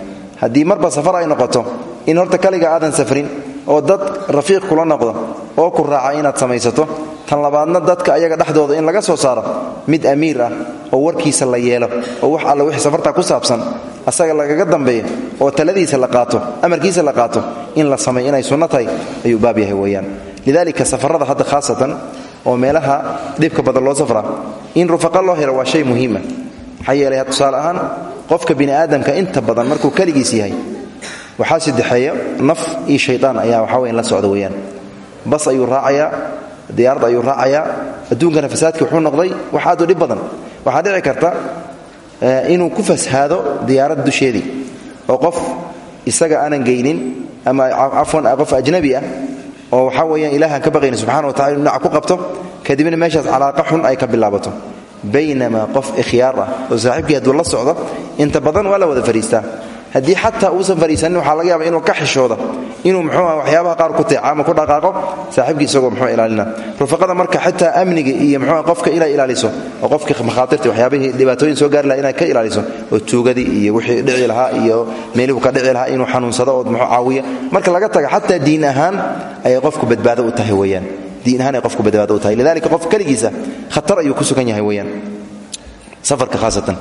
marba safar ay noqoto in horta kaliga aadan safrin oo dad rafiiq kula noqdo oo ku raaca inaad samaysato tan labaadna dadka ayaga dhexdooda in laga soo saaro mid amiir ah oo warkiisa la yeelo oo wax alla wixii safartaa ku saabsan asaga lagaga dambeeyo oo taladiisa la qaato amarkiisa la qaato in la sameeyo inay sunno tahay ayuu baab yahay lidalika safarada hadda khaasatan oo meelaha dhibka badan loo safra. In rufaqa loo helo waa shay muhiima. Maxaa yeelay tusaale qofka bini aadamka inta badan markuu keligiis yahay waxaa sidexeeya naf iyo shaytaan ayaa waxaa weyan la socda weeyaan. Bas ayuu raacayaa diyaarad ayuu raacayaa adduunkana fasaadkii wuxuu noqday wax aad u dhib badan. Waxaa dhici karta inuu ku fashaado diyaarad dusheedii oo qof isaga aanan geynin ama cafwan qof ajnabi ah oo waxaa weeyaan ilaahaan ka baqayni subxana wa tacala inu dhinaca ku qabto kadibna meeshaas calaaqa xun ay ka bilaabato. Baynamaa qof ikhyaar ah oo saaxiibkii hadduu la socdo inta badan waa la wada fadhiistaa haddii xataa uusan fadhiisanin waxaa laga yaaba inuu ka xishooda inuu mxuuah waxyaabaha qaar ku teeca ama ku dhaqaaqo saaxiibkii isagoo mxuu ilaalina rufaqada marka xitaa amniga iyo mxuua qofka inay ilaaliso oo qofkii makhaatirta waxyaabihii dhibaatooyin soo gaari laha inay ka ilaaliso oo tuugadii iyo wixii dhici lahaa iyo meelihuu ka dhici lahaa inuu xanuunsado oo mxuu caawiya. Marka laga taga xataa diin ahaan ayay qofku badbaado u tahay weyaan diin ahaan ay qofku badbaado u tahay. Lidalika qof keligiisa khatar ayuu ku sugan yahay weyaan safarka khaasatan.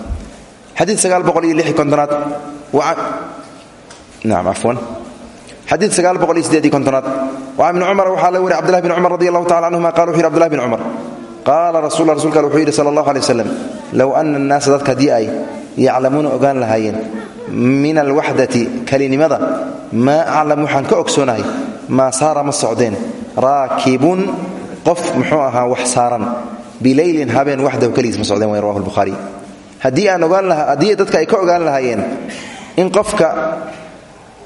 Xadiid sagaal boqol ibni cumar waxaa laga wariy cbdullahi bn cumar radi allahu tacala canhuma qala wuxu yhi abdullahi bn cumar qaala rasulla rasulka al wuxuu yidhi sala allahu alay wasalam low ana annaasa dadka haddii ay yaclamuuna ogaan lahaayeen min alwaxdati kelinimada maa aclam waxaan ka ogsoonahay maa saara ma socdeen raakibun qof muxuu ahaa wax saaran bileylin habeen waxdahu keligiis ma socdeen way rawahu lbukhaari haddii aan ogaan lahaa haddii dadka ay ka ogaan lahaayeen in qofka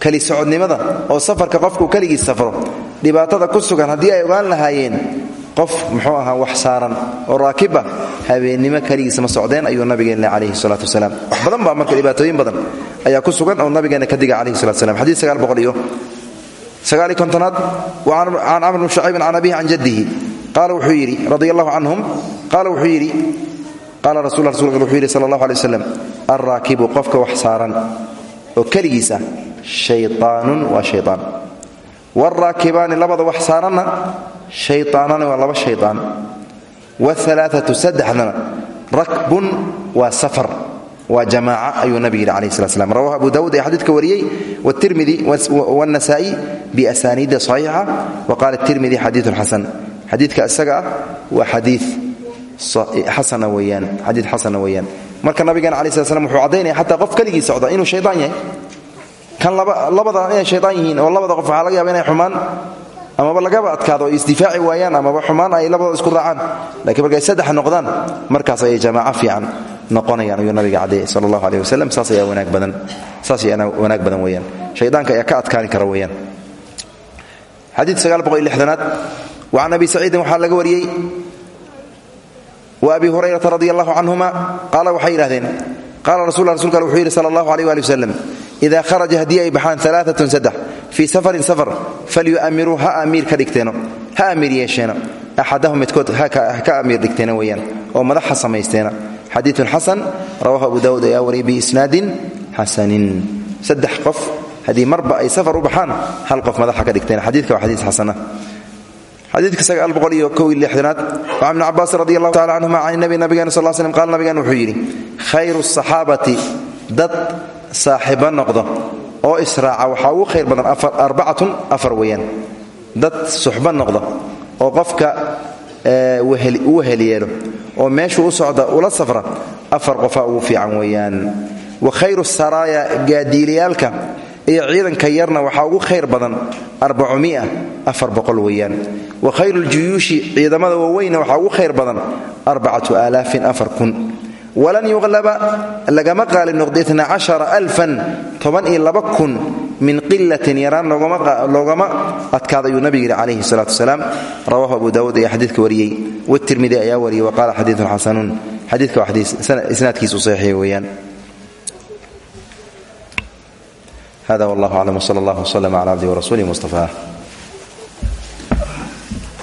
keli socodnimada oo safarka qofkuu keligiis safro dhibaatada ku sugan haddii ay ogaan lahaayeen qof muxuu ahaa wax saaran oo raakiba habeennimo keligiis ma socdeen ayuu nabigeenna calayhi salaatu wasalaam. Badan baa marka dhibaatooyin badan ayaa ku sugan oo nabigeenna ka diga calayhi salatu wasalaam. Xadiid sagaal iyo sagaali kontonaad can camr bn shucaybin can abihi jaddihi qaala wuxuu yidhi radia allahu canhum wuxuu yidhi qaala rasul wuxuu yidhi sala allahu alay waslam alraakibu saaran oo keligiis ah shayaanun waa shayaan waalraakibaani labada wax saaranna shaytaanani waa laba shaytaan. Waalaaatu saddexdana rakbun waa safar waa jamaaca ayuu nabig yidhi alayh slat slam rawahu abu dawud ee xadiidka wariyey wtirmidi wاnasaa'i biasaniida صaxiixa wa qaala tirmidi xadiiun xasan. Xadiidka isaga ah waa xadii xasana weyaan xadiid xasana weeyaan marka nabigeena alai slat slam wuxuu caddaynaya xataa qof keligii socda inuu shaydaan yahay. Kan labada inay shaydaan yihiin oo labada qof waxaa laga yaba inay xumaan amaba lagaba adkaado ay isdifaaci waayaan amaba xumaan ay labadooda isku raacaan. Lakiin markay saddex noqdaan markaas ayay jamaaco fiican noqonayaan ayuu nabiga caddeeyey sal allahu aleh wasalam ayaa wanaag badan saas ayaa wanaag badan weeyaan shaydaanka ayaa ka adkaani kara weeyaan xadiid sagaal boqol iyo lixdanaad wacan abi saciidin waxaa laga wariyey wa abi hurayrata radi allahu canhuma qaala waxay yidhahdeen qaala rasul rasulka wuxuu yidhi sala allahu aleh ali wasalam ida kharaja haddii ay baxaan alaaatun saddex fii safarin safar falyu'amiruu ha amiir ka dhigteeno ha amiir yeesheeno axadahum midkood ha ka amiir dhigteena weeyaan oo madax ha samaysteena xadiiun xasan rawahu abu dawud ayaa wariyay biisnaadin xasanin. Saddex qof haddii marba ay safar u baxaan hal qof xadiidka sagaal boqol iyo kow iyo lixdanaad wacan ibni cabbaas radi allahu tacala canhuma can nabi nabigeena sal slm qaala nabigeena wuxuu yidhi khayru saxaabati dad saaxiiba noqdo oo israaca waxaa ugu khayr badan arbacatun afar weeyaan dad suxba noqdo oo qofka u weheliyeelo oo meeshuu u socda ula safra afar qofaa ugu fiican weeyaan iyo ciidanka yarna waxaa ugu khayr badan weeyaan. Wa khayru ljuyuushi ciidamada waaweynna waxaa ugu khayr badan walan yuqlaba lagama qaalib noqdo ina cashara toban iyo laba kun min qilatin yaraan loogama adkaada ayuu nabig yidhi calayhi salaatu wasalaam. Rawahu abu daawuud ayaa xadiidka wariyey. Watirmidi ayaa wariyey wa qaala xadiidun xasanuun xadiidka waa xadiis isnaadkiisu saxiix hada wallah aclam wsala allah wslm cala abdi warasuulih mustafaah